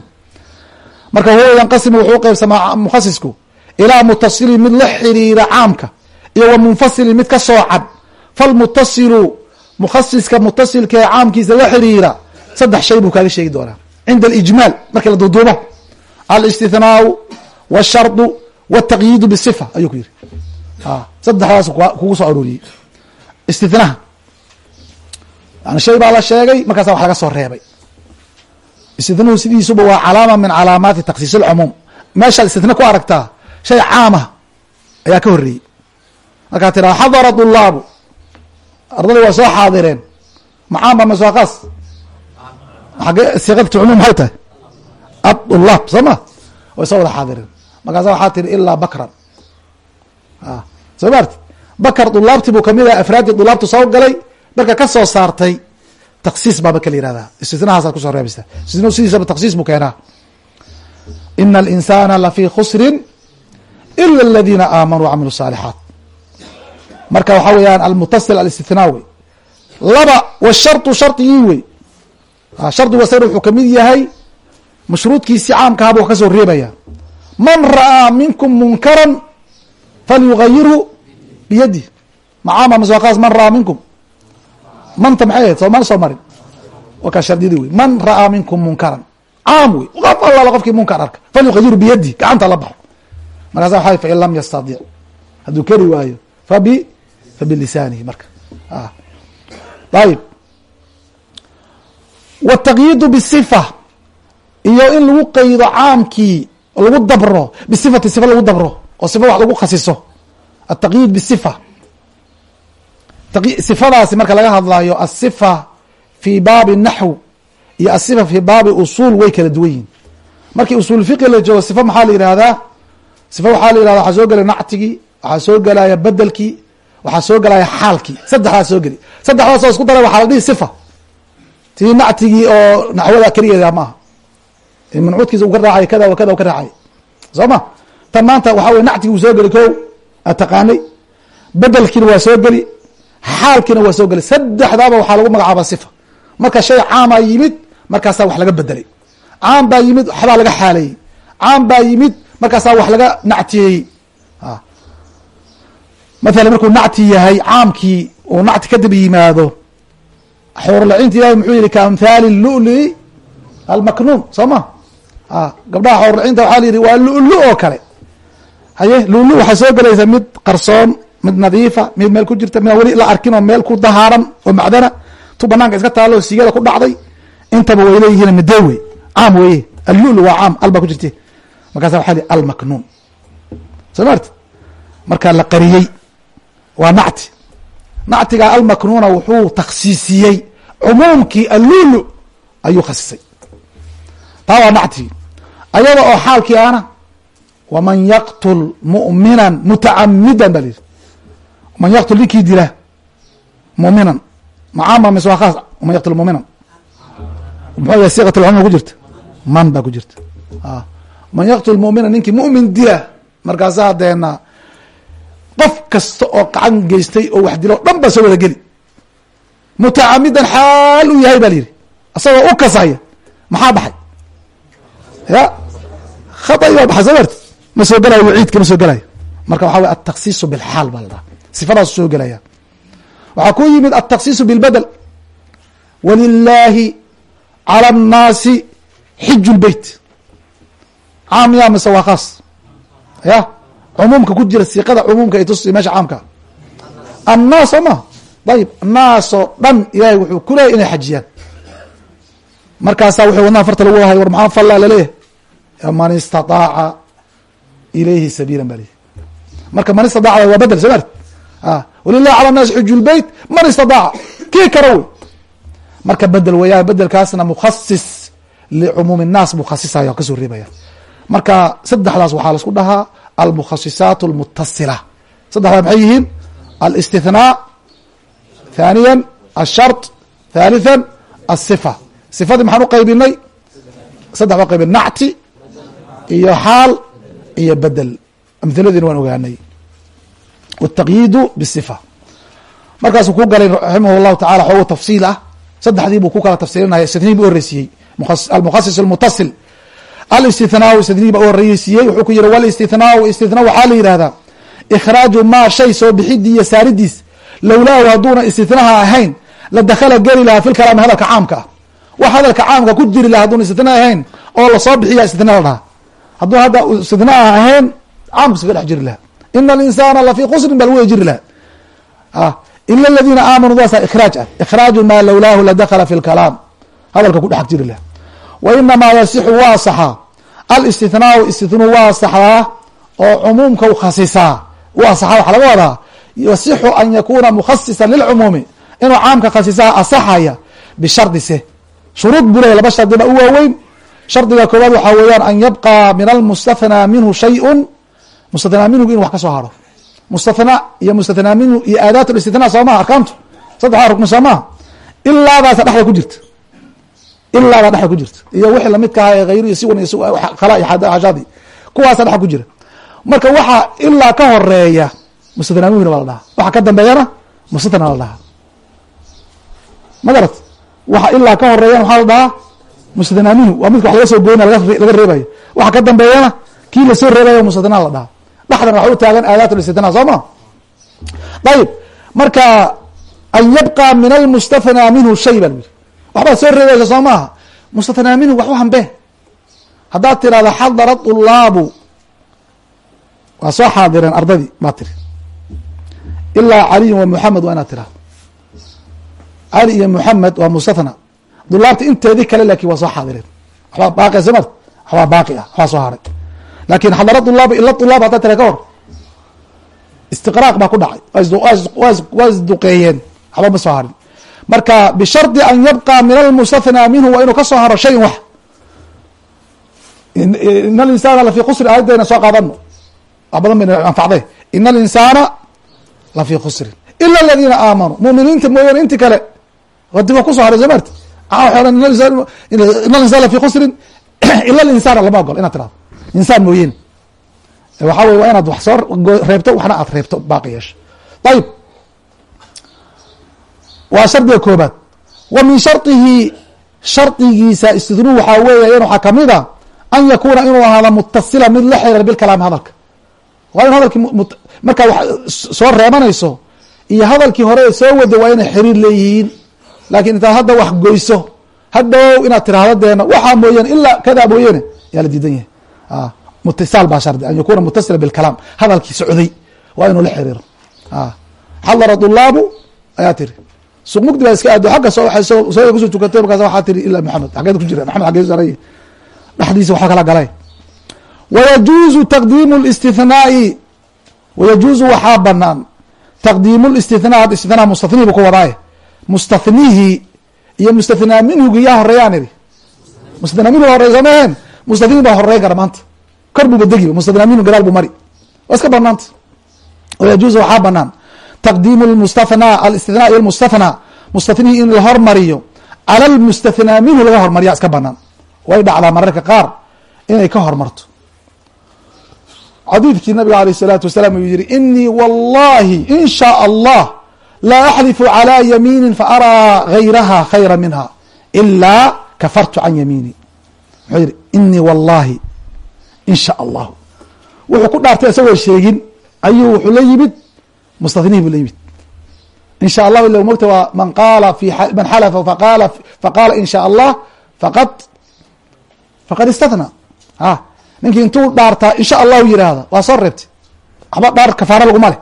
marka huwa yanqasimu wuxuu uqeybsamaa mukhasisku ilaa mutasilin mid la xiriira caamka iyo wa munfasilin mid ka soocad falmutasilu mukhasiska mutasilka ee caamkiisa la xiriira saddex shay buu kaaga sheegi doonaa. Cinda alijmaal markii la duuduubo. Alistithnaau wshardu wtaqyiidu bsifa ayuu ku yiri saddexdaas kugu soo arooriyey istinaha yani shay baa la sheegay markaasa wax laga soo reebay istinuhu sidiisuba waa calaama min calaamaati taksiis اlcumuum meeshaad istina ku aragtaa shay caamah ayaa ka horreeyey markaa tiraha xadara dulaabu ardadii waa soo xaadireen macaamba maswaa khaas siqadki cumuum maxay tahay adulaab soo ma way soo wada xaadireen markaasa waxaa tiri ilaa bakran. Ah, soo maarti bakar dulaabti buu ka mid aha afraadii dulaabtu soo galay marka ka saartay taksiis baa marka la yihahdaa istisnahaasaad ku soo reebista. Istisna sidiisaba taksiis buu keenaa. Ina alinsana lafii khusrin ila aladiina aamanuu camilu saalixaat marka waxaa weeyaan almutasil alistithnaa wey laba washardu shardigii wey ah, shardigu asagna wuxuu ka mid yahay mashruudkiisii caamkaha ah buu wax ka man ra'aa minkum munkaran falyugayirhu biyadi. Macaama maswaqaas man ra'aa minkum. Manta maxay ahayd? Soomana soo marin. Waa kaa shardiyadi wey man ra'aa minkum munkaran. Caam wey qof allaala munkar arka. Falyuqayiru biyadi. Gacanta la baxo. Markaasa waxa fain lam yastadic hadduu keri fabi fabilisaanihi marka. Ayib wtaqyiidu bisifa iyo in lagu qaydo caamkii lagu dabro bisifati sifa lagu dabro oo sifa wax lagu khasiso. Ataqyiid bisifa. Sifadaasi marka laga hadlayo asifa fi baabi naxw iyo asifa fi baabi usul way kala duwan yihiin markii usul fiqi la joogo sifa maxaa la yihahdaa sifa waxaa la yihahda waxaa soo gelaya nactigii waxaa soo gelaya bedelkii waxaa soo gelaya xaalkii saddexdaas soo geli. Saddexdaas oo isku dara waxaa la dhihi sifa. Tii nactigii oo naxwada keligeeda ma aha mancuudkiisa uu ka raacay kada wa kada u ka raacay. Soo ma? Tan maanta waxaa wey nactigii uu soo geli ko aad taqaanay. Bedelkiina waa soo geli xaalkiina waa soo geli. Saddexdaaba waxaa lagu magacaaba sifa. Marka shay caamaa yimid markaasaa wax laga bedelay caam baa yimid waxbaa laga xaaleeyey caam baa yimid markaasaa wax laga nactiyeeyey mathala markuu nacti yahay caamkii uu nacti kadib yimaado xoorlacinta ilahi muxuu yihi kaamhaali luli almaknuun. Soo ma gabdhaha xoorlacinta waxaa la yihi waa lulu oo kale. Haye lulu waxaa soo gelaysa mid qarsoon mid nadiifa mid meel ku jirta midaan weli la arkin oo meel ku dahaaran oo macdana tu banaanka iska taalo sigada ku dhacday intaba way leeyihiin midee wey caam weye allulu waa caam al baa ku jirti markaasa waxa li almaknuun. Soo maarti marka la qariyey waa nacti. Nactiga almaknuuna wuxuu taksiisiyey cumuumkii allulu ayuu khasisay. Taa waa nactigii ayada oo xaalkii ana waman yaqtul mu'mina mutacamidan ba lihi man yaqtul ninkii dila muminan. Macaama mise waa khaas man yaqtul muminan. Muxuu yahay siqat lcumum ku jirta? Man baa ku jirta. Man yaqtul mumina ninkii mumin dila. Markaasaa deena qof kasta oo qacan geystay oo wax dilo dhan baa soo wada geli. Mutacamidan xaal u yahay ba la yihi isagoo u kasaya maxaa baxay? Ya khaطi baa baxay soo marti ma soo gelayo waciidka ma soo gelayo marka waxa wey ataksiisu bilxaal baa la dhaha sifadaas soo gelaya waxaa ku yimid ataksiisu bilbedel walilaahi calى الnaasi xiju lbeyt caam ya mise waa khaas ya cumuumka ku jira siiqada cumuumka ay tusi meesha caamka annaas soo ma ayib naasoo dhan ilahay wuxuu ku leeyay inay xajiyaan markaasaa wuxuu wadnaha farta lagu hay war maxaa fallaa laleeyahy man istaطaaca ilayhi sabiila ba lihi marka man istadaacda waa bedel soo mart walilahi cala naas xuju lbeyt man istadaaca kii kara wey marka bedel weeyaan bedelkaasna mukhasis licumuumi الnaas buu khasisaya o kasoo reebaya marka saddexdaas waxaa laisku dhahaa almukhasisaat اlmutasila saddexdaa maxay yihiin alاstinaa thaniya الshart thalitثa الصifa sifadii maxaan uqaybinay saddex baa qaybin nacti iyo xaal iyo bedel amhiladiina waan ogaanay wالtaqyiidu bالصifa markaasuu ku galay raximah الlahu taعala xoogo tafsiil ah saddexdii buu ku kala tafsiilinaya istithnii bu horeysiiyey almukhasis اlmutasil alistithnaau istithnii ba u horeysiiyey wuxuu ku yihi wlistithnaau istithna waxaa la yihahdaa ikhraaju maa shay soo bixidii iyo saaridiis lowlaahu hadduuna istithnaha ahayn la dakhala geli lahaa fi lkalaami hadalka caamka ah wax hadalka caamka ku jiri laha hadduuna istithna ahayn oo lasoo bixiya istithna la dhahaa hadduu hadda istithna a ahayn caamka iska dhex jiri laha ina alinsana lafii qusrin ba lagu jiri laha ila aladiina aamanuu daasa ikhraaj ah. Ikhraaju maa lowlaahu ladakhala fi lkalaam hadalka ku dhex jiri laha wa inamaa yasixu waa saxaa alistithnaau istithnuu waa saxdaa oo cumuumka u khasisaa waa saxaa waxaa laga wadaa yasixu an yakuuna mukhasisan lilcumuumi. Inuu caamka khasisaa asaxaya bishardi shuruud buu laba shardi baa u waaweyn shardiga koowaad waxaa weeyaan an yabqa min almustathnaa minhu shayun. Mustathnaa minhu inu wax ka haro. Mustathnaa iyo mustathnaa minhu iyo aadaat listithnaa soo maha arkaantu? Saddexdaa rukni soo maha ilaadaasa dhexda ku jirta. Ilaadaa dhexda ku jirta. Iyo wixii lamidka aha ee hayru iyo siwan iyo khala iyo xashaadi kuwaasa dhexda ku jira. Marka waxaa ilaa ka horreeya mustathnaa minhuna waa la dhahaa. Waxa ka dambeeyana mustathna la dhahaa. Ma garat waxa ilaa ka horeeyana waxaa la dhahaa mustathnaa minhu waa midka wax laga soo goynaya laga reebayo. Waxa ka dambeeyana kii la soo reebayo mustathnaa la dhahaa dhexdana waxa u taagan aadaat listithnaa soo ma? Ayib marka an yabqa min almustathnaa minhu shay baa luyiri waxbaad soo reebaysa soo maaha mustathnaa minhu wax hambee haddaad tirahdo xadara طulaabu waa soo xaadireen ardadii baa tiri. Ilaa caliyin wa muxamed waa inaad tirahdo cali iyo muxamed waa mustathna dulaabta inteedii kale laakiin waa soo xaadireen waxbaa baaqi samad? Waxbaa baaqi ah waxbaa soo haray laakiin xadara ulaabu ila ulaab haddaad tira ka hor istiqraaq baa ku dhacay. Waa isduqeeyeen waxba ma soo harin marka bishardi an yabqa min almustathnaa minhu waa inuu ka soo haro shayin wax. In alinsana lafii khusri aayaddeena soo qaadano wax bayna anfacday. In alinsaana lafii khusrin ila aladiina aamanuu muminiinta mooyaane inti kale wadi wa kuso haray soo in alinsana lafii khusrin [CLEARS THROAT] ila alinsana lama ogolo inaad tirahdo insaan mooyeene waxaa wey waa inaad wax soo reebto waxna aad reebto baaqi yeesho ayib waa shardiga koobaad. Wa min shardihi shardigiisa istidnuu waxaa weeya waxaa ka mid a an yakuuna inuu ahaado mutasila mid la xiriir bilkalaami hadalka. Waa in hadalkii markaa soo reebanayso iyo hadalkii hore soo wada waa inay xiriir leeyihiin laakiin intaad hadda wax goyso hadhow inaad tirahdo deena waxaa mooyaane ilaa kadaa mooyeene yaa la diidan yahay. Mutisaal baa shardi an yakuna mutasila bilkalaam hadalkii socday waa inuu la xiriiro. Xadara dulaabu ayaa tiri. Suq mugdi baa iska aado agga soo ku soo tukatay markaas waxaa tiri ilaa maxamed xageed ku jira maxamed xagee saray dhexdiisa waxba kala galay. Wayajuuzu taqdiimu listithnaai wayajuuzu waxaa banaan taqdiimu listithnaa istithnaa mustathnihi buu ku wadaaye mustanihii iyo mustanaa minhuga yaa horeeyaan idhi mustanaa minhuga horey maheen mustanii baa horeyn kara maanta. Kor buuba degiba mustanaa minhu gadaal buu mari. Waa iska banaanta oo waxaa banaan taqdiimu lmustanaa alistithnaa iyo almustathnaa mustanihii in la hormariyo cala almustathnaa minhu laga hormariyaa iska banaan way dhacdaa mararka qaar inay ka hormarto. Xadiidkii nabiga aleyh isalaatu wasalaam uu yihi inii wallahi in shaa allah laa axlifu calى yamiini faaraa gayraha khayra minha ilaa kafartu can yamiini muxuu yihi inii wallahi in shaء allahu wuxuu ku dhaartay isagoo sheegin ayuu wuxuu la yimid mustathnihi buu la yimid in sha allah ila mogta waa man qaala man xalafa faqaala faqaala in sha allah faqad faqad istathnaa a ninkii intuu dhaartaa insha allahu yihahda waa soo reebtay waxba dhaar kafaara laguma leh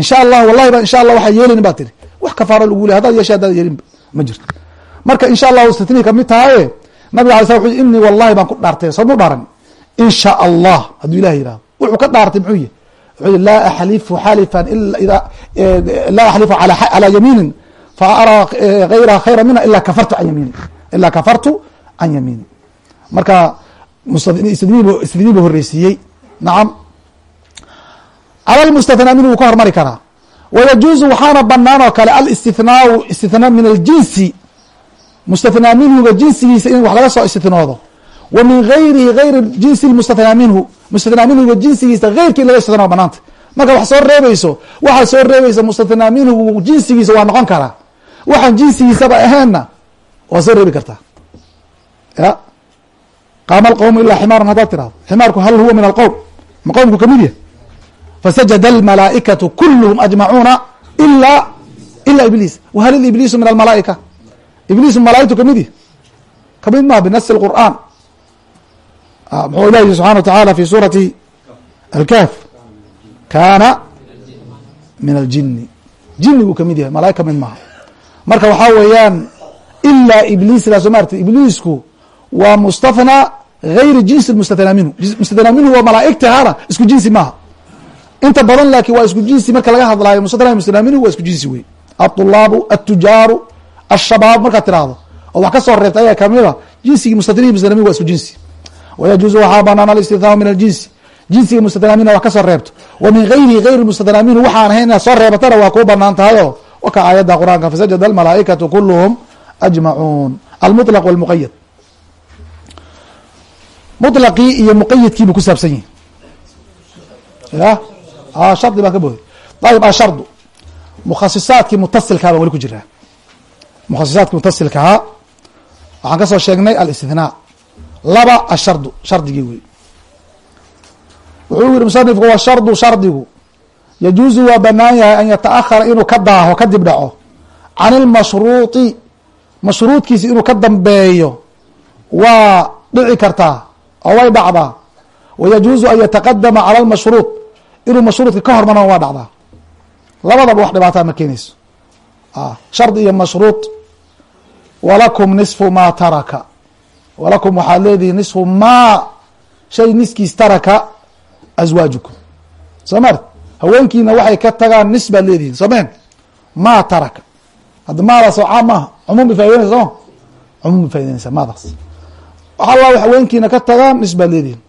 insha allah wallahi ba insha allah waxaa yeelin baa tiri. Wax kafaara lagu le hadaad yeesha hadaad yeelinba ma jirto. Marka insha allahu istathnii ka mid tahaye nabiga sla wuxu inii wallahi baan ku dhaartay soodmu dhaaran. In sha allah hadduu ilah yihahdo wuxuu ka dhaartay muxuu yihi wuxuu yihi laa axlifu xalifan ila laa axlifu calى yamiinin fa araa gayraha khayra minha ila kafartu can yamiini ilaa kafartu can yamiini marka istidniin bu horeysiiyey nacam cala lmustathnaa minhu wuu ka hormari karaa wayajuuzu waxaana banaan oo kale alistithnaau istithnaa min aljinsi mustathnaa minhuga jinsigiisa in wax laga soo istithnoodo wa min gayrihi gayri jinsi mustathnaa minhu mustathnaa minhuga jinsigiisa geyrkii laga istithnoo banaanta marka wax soo reebayso waxaa soo reebaysa mustathnaa minhu jinsigiisa waa noqon karaa waxaan jinsigiisaba aheenna waa soo reebi kartaa ya qaama alqowmu ilaa ximaaran haddaad tirahdo ximaarku hal huwa min alqowm ma qowmku ka mid yahy kulluhum ajmacuuna ila ila ibliis wahal ibliisu min almalaa'ika ibliisu malaaigtu ka mid yahy ka mid maha binasi lqur'aan muxuu ilah yihi wa tacaala fi suurati alkahf kaana min aljini jiniguu ka mid yahay malaig ka mid maaha marka waxaa weeyaan ibliis sidaas soo maarta ibliisku waa mustathnaa gayri jinsi mustathnaa minhu mustathnaa minhu waa malaaigtahana isku jinsi maaha inta badan laakiin waa isku jinsi marka laga hadlaayo mustadra mustadaaminhu waa isku jinsi wey atulaabu atujaaru ashabaab markaad tiraahdo. Oo wax ka soo reebta ayaa kamida ah. jinsigii mustadri mustadaamin waa isku jinsi wayajuuzu waxaa banaan alistithaau min aljinsi jinsiga mustadnaaminna wax ka soo reebto. Wa min gayrihi gayr waxaan ahayn inaad soo reebatana waa kuu banaan tahayoo waka aayadda qur'aanka fasajada almalaa'ikatu kuluhum ajmacuun almutlaq walmuqayad mutlaqii iyo muqayadkiibuu ku saabsan yihi shardi baan ka booday. Ayib ashardu mukhasisaadkii mutasilkaa baan weli ku jiraa mukhasisaadkii mutasilkahaa waxaan ka soo sheegnay alistithnaa laba ashardu shardigii wey wuxuu yihi musanifku washardu shardigu. Yajuuzu waa banaan yahay an yataahara inuu ka daaho kadib dhaco. Can ilmashruuطi mashruudkiisi inuu ka dambeeyo waa dhici kartaa oo way dhacdaa. Wayajuuzu an yataqadama cala lmashruuط inuu mashruudka ka hormarana waa dhacdaa. Labadaba wax dhibaataa ma keenayso shardi iyo mashruuط walakum nisfu maa taraka. Walakum waxaad leedihi nisfu maa shay niskiis taraka aswaajukum soo mart haweenkiina waxay ka tagaan nis baad leedihin soomeen maa taraka. Hadda maadaas oo caam maaha cumuum bay faa'idaynaysa soma cumuum bay maadaas waxa alla haweenkiina ka tagaan nis baad leedihin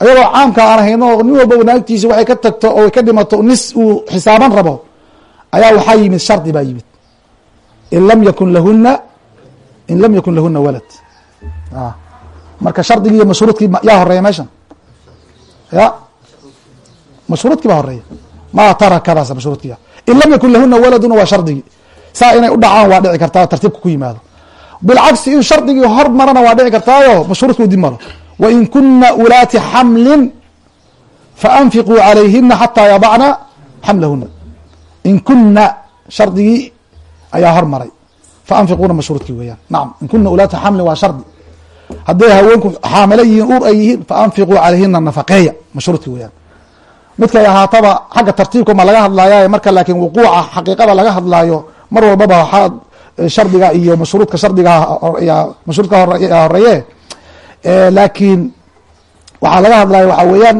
ayagoo caamka aan ahayn oo nin walbaba naagtiisa waxay ka tagto oo ka dhimato nis uu xisaaban rabo ayaa waxaa yimid shardi baa yimid. In lam yakun lahuna in lam yakun lahuna walad. Marka shardigii iyo mashruudkii yaa horreeya meeshan. Ya. Mashruudkii baa horreeya maa tarakadaas mashruudkiya in lam yakun lahuna waladuna waa shardigii. Saa inay u dhacaan waa dhici kartaa tartiibka ku yimaado. Bilcagsi in shardigii hor marana waa dhici kartaayo mashruudka u dib maro wain kuna ulaati xamlin faanfiquu calayhina xataa yadacna xamlahuna in kuna shardigii ayaa hormaray faanfiquuna mashruudkii weeyaan nacam in kuna ulaati xamlin waa shardi hadday haweenku xaamilo yihiin uur ay yihiin faanfiquu calayhina nafaqeeya mashruudkii weeyaan midkay ahaataba xagga tartiibka ma laga hadlaayaye marka laakiin wuquuca xaqiiqada laga hadlaayo mar walbaba waxaa shardiga iyo mashruudka shardiga mashruudka horeeye laakiin waxaa laga hadlaya waxaa weeyaan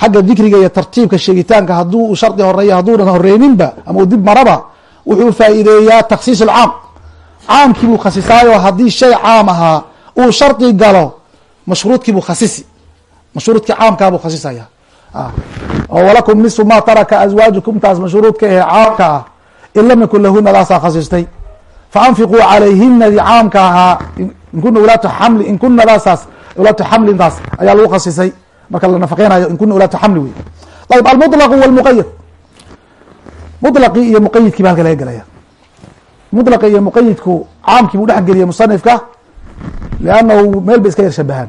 xagga dikriga iyo tartiibka sheegitaanka hadduu shardi horreeya hadduunan horeyninba ama uu dib maraba wuxuu faa'iideeyaa taksiis alcaam caamkii buu khasisaayo haddii shay caam ahaa uu shardi galo mashruudkii buu khasisi. Mashruudkii caamkaa buu khasisaya. Oo walakum nisu ma taraka aswaajukum taas mashruudka ahe caamka ah in lam yakun lahuna daasaa khasistay. Faanfiquu calayhinadi caamka ahaa in kuna xamli in kuna daasaas ulaatu xamlindaas ayaa lagu khasisay. Marka la nafaqeynayo in kuna ulaatu xamli wey ayb almulaqu wlmuqayad mulaqii iyo muqayidkii ba halka laga gelaya mulaqi iyo muqayidku caamkii buu dhex geliyay musanifka leannahu meel bay iska yar shabahaan.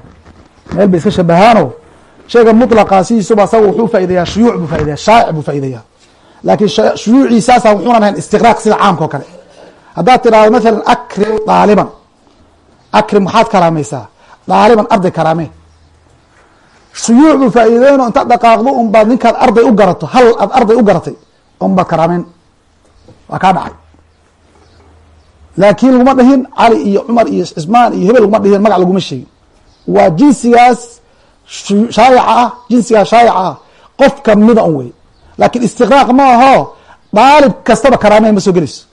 Meel bay iska shabahaano sheega mulaqa sidiisuba asaga wuxuu faa'idayaa shuyuuc buu faaidayaa shaa'ic buu faa'idayaa laakiin shuyuuciisaasa ah wuxuuna lahayn istiqraaq sida caamka o kale. Haddaad tidhaahdo maalan akrim daaliban. Akrim maxaad kalaamaysaa daaliban arday karaame. Shuyuuc buu faa'iideyno intaad dhaqaaqdo un baad ninkaad arday u garato hal aad arday u garatay un baad waa kaa dhacay. Laakiin laguma dhihin cali iyo cumar iyo cismaan iyo hebel laguma dhihin magac laguma sheegin. Waa jinsigaas shaayica ah jinsigaas shaayica ah. Qof kamida un wey. Laakiin istiqraaq ma aho daalib kastaba karaameen ma soo gelayso.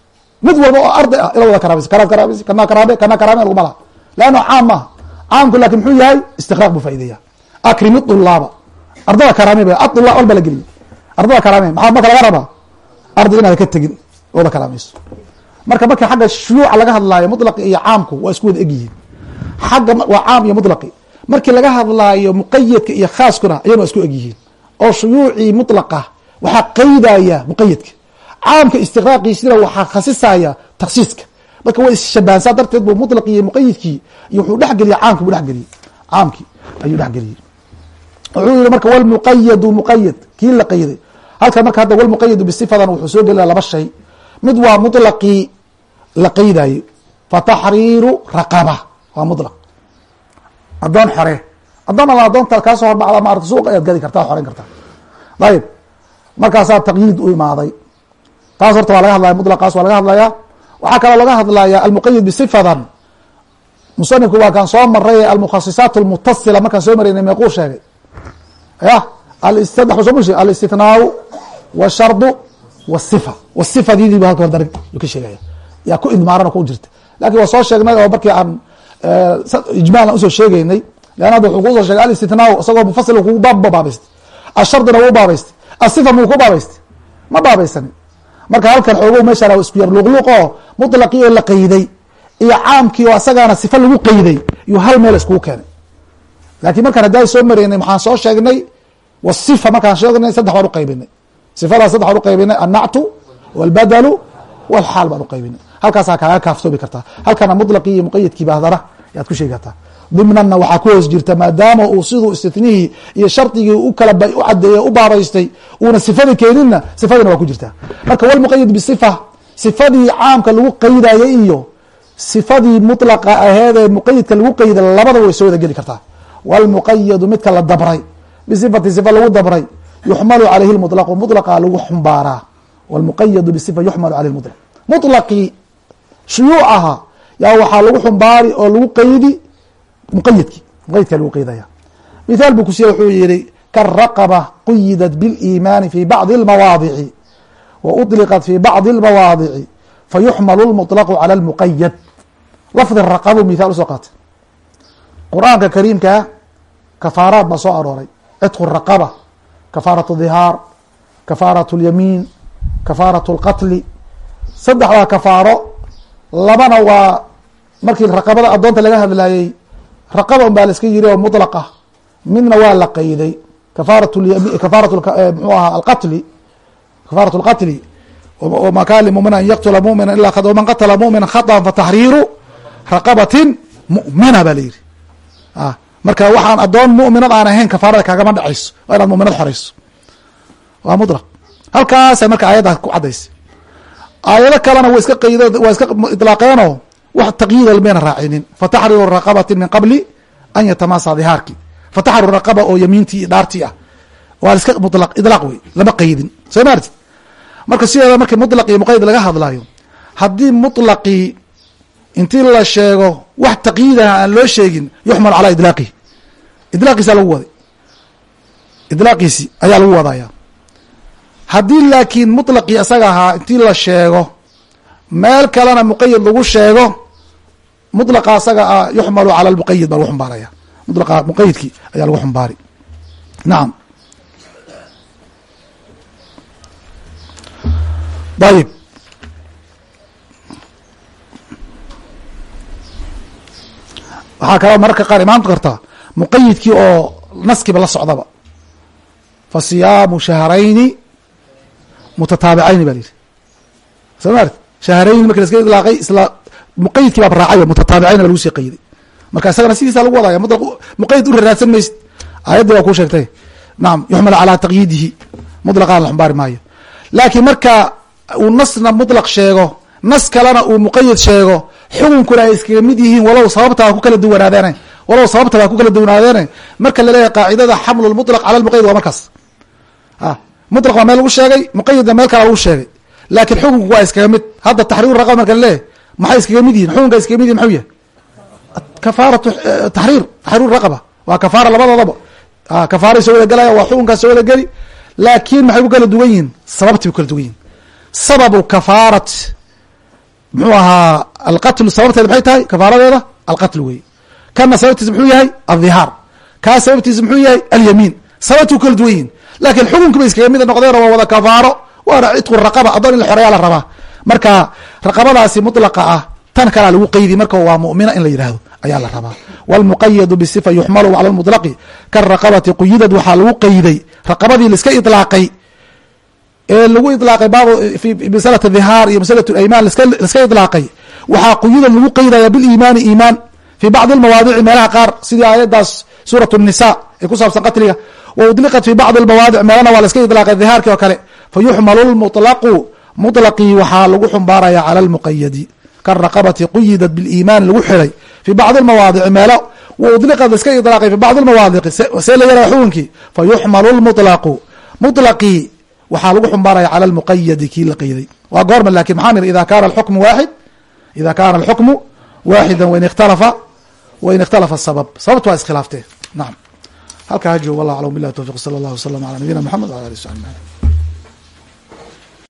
Mid walba oo arday ah ila wada karaamaysa kanaad karaamaysa kana karaame kana karaame laguma laha. Leanno caam maaha caamku laakiin muxuu yahay istiqraaq buu faa'ideeya akrimi ulaaba ardada karaame b aula walba la geliyo ardada karaame maxaa marka laga rabaa? Ardi inaada ka tegin ooda karaamayso marka marka xagga shuyuuca laga hadlaayo mutlaqi iyo caamku waa isku wada egyihiin. Xagga waa caam iyo mutlaqi. Markii laga hadlaayo muqayadka iyo khaaskuna ayana waa isku egyihiin. Oo shuyuucii mutlaqa waxaa qaydaya muqayadka caamka istiqraaqiisina waxaa khasisaya taksiiska marka way isshabaansaa darteed buu mutlaq iyo muqayidkii iyo wuxuu dhexgeliye caamki buu dhexgeliyey caamkii ayuu dhexgeliyey wuxuu yihi marka wlmuqayadu muqayad kii la qayday. Halkan marka hadda wlmuqayadu bisifadan wuxuu soo gelina laba shay. Mid waa mutlaqii la qaydayo fataxriiru raqaba. Waa mutlaq. Addoon xore. Addoon alla addoontaad kaa soo horbacda maarata suuqa ayaad gadi kartaa xoreyn kartaa. Ayib markaasaa taqyiid u imaaday. Taas horta waa laga hadlaya mutlaqaas waa laga hadlayaa waxaa kaloo laga hadlaya almuqayid bisifadan. Musanifku waa kaan soo maray almukhasisaat اlmutasila markaan soo maraynay meequu sheegay. Ya soo mushi alistithnaau wshardu wasifa wasifadiidii bu halka hor ka sheegaya. Yaa ku idmaaran ku jirta. Lakin waa soo sheegnay oo markii aan ijmaalan u soo sheegeynay lean hadda wuxuu ku soo shegay alistitnaa isagoo mufasil kugu baabba baabaystay ashardina wuu baabaystay. Asifa muu ku baabaystay? Ma baabaysanin marka halkan xoogo meeshaan isku yar luuqluuq oo mutlaqii oo la qeyday iyo caamkii oo asagaana sifa lagu qeyday iyo hal meel iskugu keenay. Laakiin markaan haddaa soo maraynay maxaan soo sheegnay wasifa markaan sheegnay saddex baan uqaybinay sifadaas saddex baan uqaybinay annactu walbadalu walxaal baan uqaybinay halkaasaa kaaga kaaftoomi kartaa. Halkana mutlaqii iyo muqayadkiiba hadana yaad ku sheegi kartaa dimnanna waxaa ku hoos jirta maadaama uu siduu istinihii iyo shardigii u kala u cadeeye u baabaystay uuna sifada keeninna sifadina waa ku jirtaa marka walmuqayad bisifa sifadii caamka lagu qaydayay iyo sifadii mutlaqa aheed ee muqayadka lagu qayda labadaba way soo wada geli kartaa. Walmuqayadu midka la dabray bisifati sifa lagu dabray yuxmalu calayhi lmutlaqu mutlaqa lagu xumbaaraa. Walmuqayadu bisifa yuxmalu caleyhi lmutlaq mutlaqii shuyuucaha yaa waxaa lagu xumbaari oo lagu qaydi muqayadki muqayadka lagu qaydaya mithaal buu kusiiye wuxuu yihi karaqaba quyidat biliimaani fi bacdi اlmawaadici wa uطliqat fi bacdi اlmawaadici fayuxmalu lmuطlaqu cala lmuqayad lafdi raqabu mithaal usoo qaatay qur-aanka kariimkaa kafaaraad baa soo arooray cidqu raqaba kafaaraة dhihaar kafaaraة اlyamiin kafaaraة اlqatli saddexdaa kafaaro labana waa markii raqabada addoonta laga hadlayey raqaba un baa la iska yiri oo mulaqa ah. midna waa la qeyday kafaratkafaratmxuu eh, ahaa alqatli. Kafarat lqatli ma kaan limumina an yaqtula mumina ila man qatala mumina khaطan fataxriiru raqabatin mumina baa la yidhi ah, marka waxaan addoon muminad aan ahayn kafaarada kaagama dhacayso. Waa inaad muminad xoreyso waa mulaq halkaasa marka aayaddaas ku cadaysa aayado kalena wa iska qeyd waa iska ilaaqeenoo wax taqyiidan mayna raacinin. Fataxriru raqabati min qabli an yatamasa dihaarki. Fataxriru raqaba oo yamiintii dhaartii ah. Waa iska mulaq idlaaq wey. Lama qaydin. Soo maartid marka sideeda markii mutlaq iyo muqayd laga hadlayo haddii mutlaqii intii la sheego wax taqyiidaha aan loo sheegin yuxmalu calaa idlaaqihi idlaaqiisaa lagu waday. Idlaaqiisi ayaa lagu wadaya haddii laakiin mutlaqii isaga ahaa intii la sheego meel kalena muqayad lagu sheego muطlaqa asaga ah yuxmalu cala lmuqayid baa lagu xumbaaraya. Mulaqa muqayidkii ayaa lagu xumbaari. Nacam ayib waxaa kaloo mararka qaar imaan karta muqayidkii oo naskiba la socdaba. Fa siyaamu shahrayni mutataabicayni ba la yihi soo maarti shahrayni marki laska ilaaqay isla muqayidkii baab raacay mutataabicayna ba lagu sii qayday marka isagana sidiisa lagu wadaya muqayid u raraadsan maysid aayaddii waa kuu sheegtay. Nacam yuxmal calaa taqyiidihi mutlaqaan la xumbaari maayo. Laakiin marka uu nasna mutlaq sheego nas kalena uu muqayid sheego xukunkuna ay iskaga mid yihiin walow sababtaa ku kala duwanaadeene walow sababtabaa ku kala duwanaadeene marka la leeyahay qaacidada xamlu lmutlaq cala lmuqayid waa markaas. A mutlaq waa meel lagu sheegay muqayidna meel kala lagu sheegay laakiin xukunku waa iskaga mid. Hadda taxriir raqaba marka la leeyahay maxay iskaga mid yihiin xukunka iskaga mid yihiin maxuu yahay? Kafaaratu taxriir. Taxriir raqaba. Waa kafaara labadoodaba kafaaray soo wada gelaya waa xukunkaas soo wada geli. Laakiin maxay ku kala duwan yihiin sababtay ku kala duwan yihiin sababu kafaarat muxuu ahaa alqatlu sababteeda maxay tahay? Kafaaradeeda alqatl wey kana sababtiisa muxuu yahay? Aldihaar kaa sababtiisa muxuu yahay? Alyamiin. Sababtay ku kala duwan yihiin laakiin xukunki bay iskaga mid noqdeen waa wada kafaaro waana cidqu raqaba adoon in la xoreeyaa la rabaa. Marka raqabadaasi mutlaqa ah tan kalaa lagu qeydi marka waa mumina in la yidhaahdo ayaa la rabaa. Wاlmuqayadu bsifa yuxmalu cala lmuطlaqi karaqabati quyidad waxaa lagu qeyday raqabadii laiska ilaaqay ee lagu ilaaqay baab maslat dihaar iyo maslat ayman laska ilaaqay waxaa quyudan lagu qeydaya biliimaani iimaan. Fi bacdi lmawaadici meelaha qaar sidii aayadaas suurat nisa ee ku saabsan qatliga. Wa udliqat fi bacdi mawaadic meelana waa laska ilaaqay dihaarkii oo kale fayuxmalu اlmuطlaqu muطlaqii waxaa lagu xumbaaraya calى اlmuqayadi karaqabati quyidat biliimaani lagu xiray fi bacdi lmawaadici meelo wa udliqad iska ilaaqay fi bacdi lmawaadiqi see la yaraa xukunkii fa yuxmalu lmuطlaqu muطlaqii waxaa lagu xumbaaraya cala lmuqayadi kii la qeyday waa goorma lakin maxaa niri ida kaana alxukmu waaxid ida kaana alxukmu waaxida wain ikhtalafa wain ikhtalafa sabab sababta waa iskhilaaftee nacam halkaa ha joogo wallah aclam bilah towfiq sala allah wasalam ala nabiyina mxamed wala ali w saxbi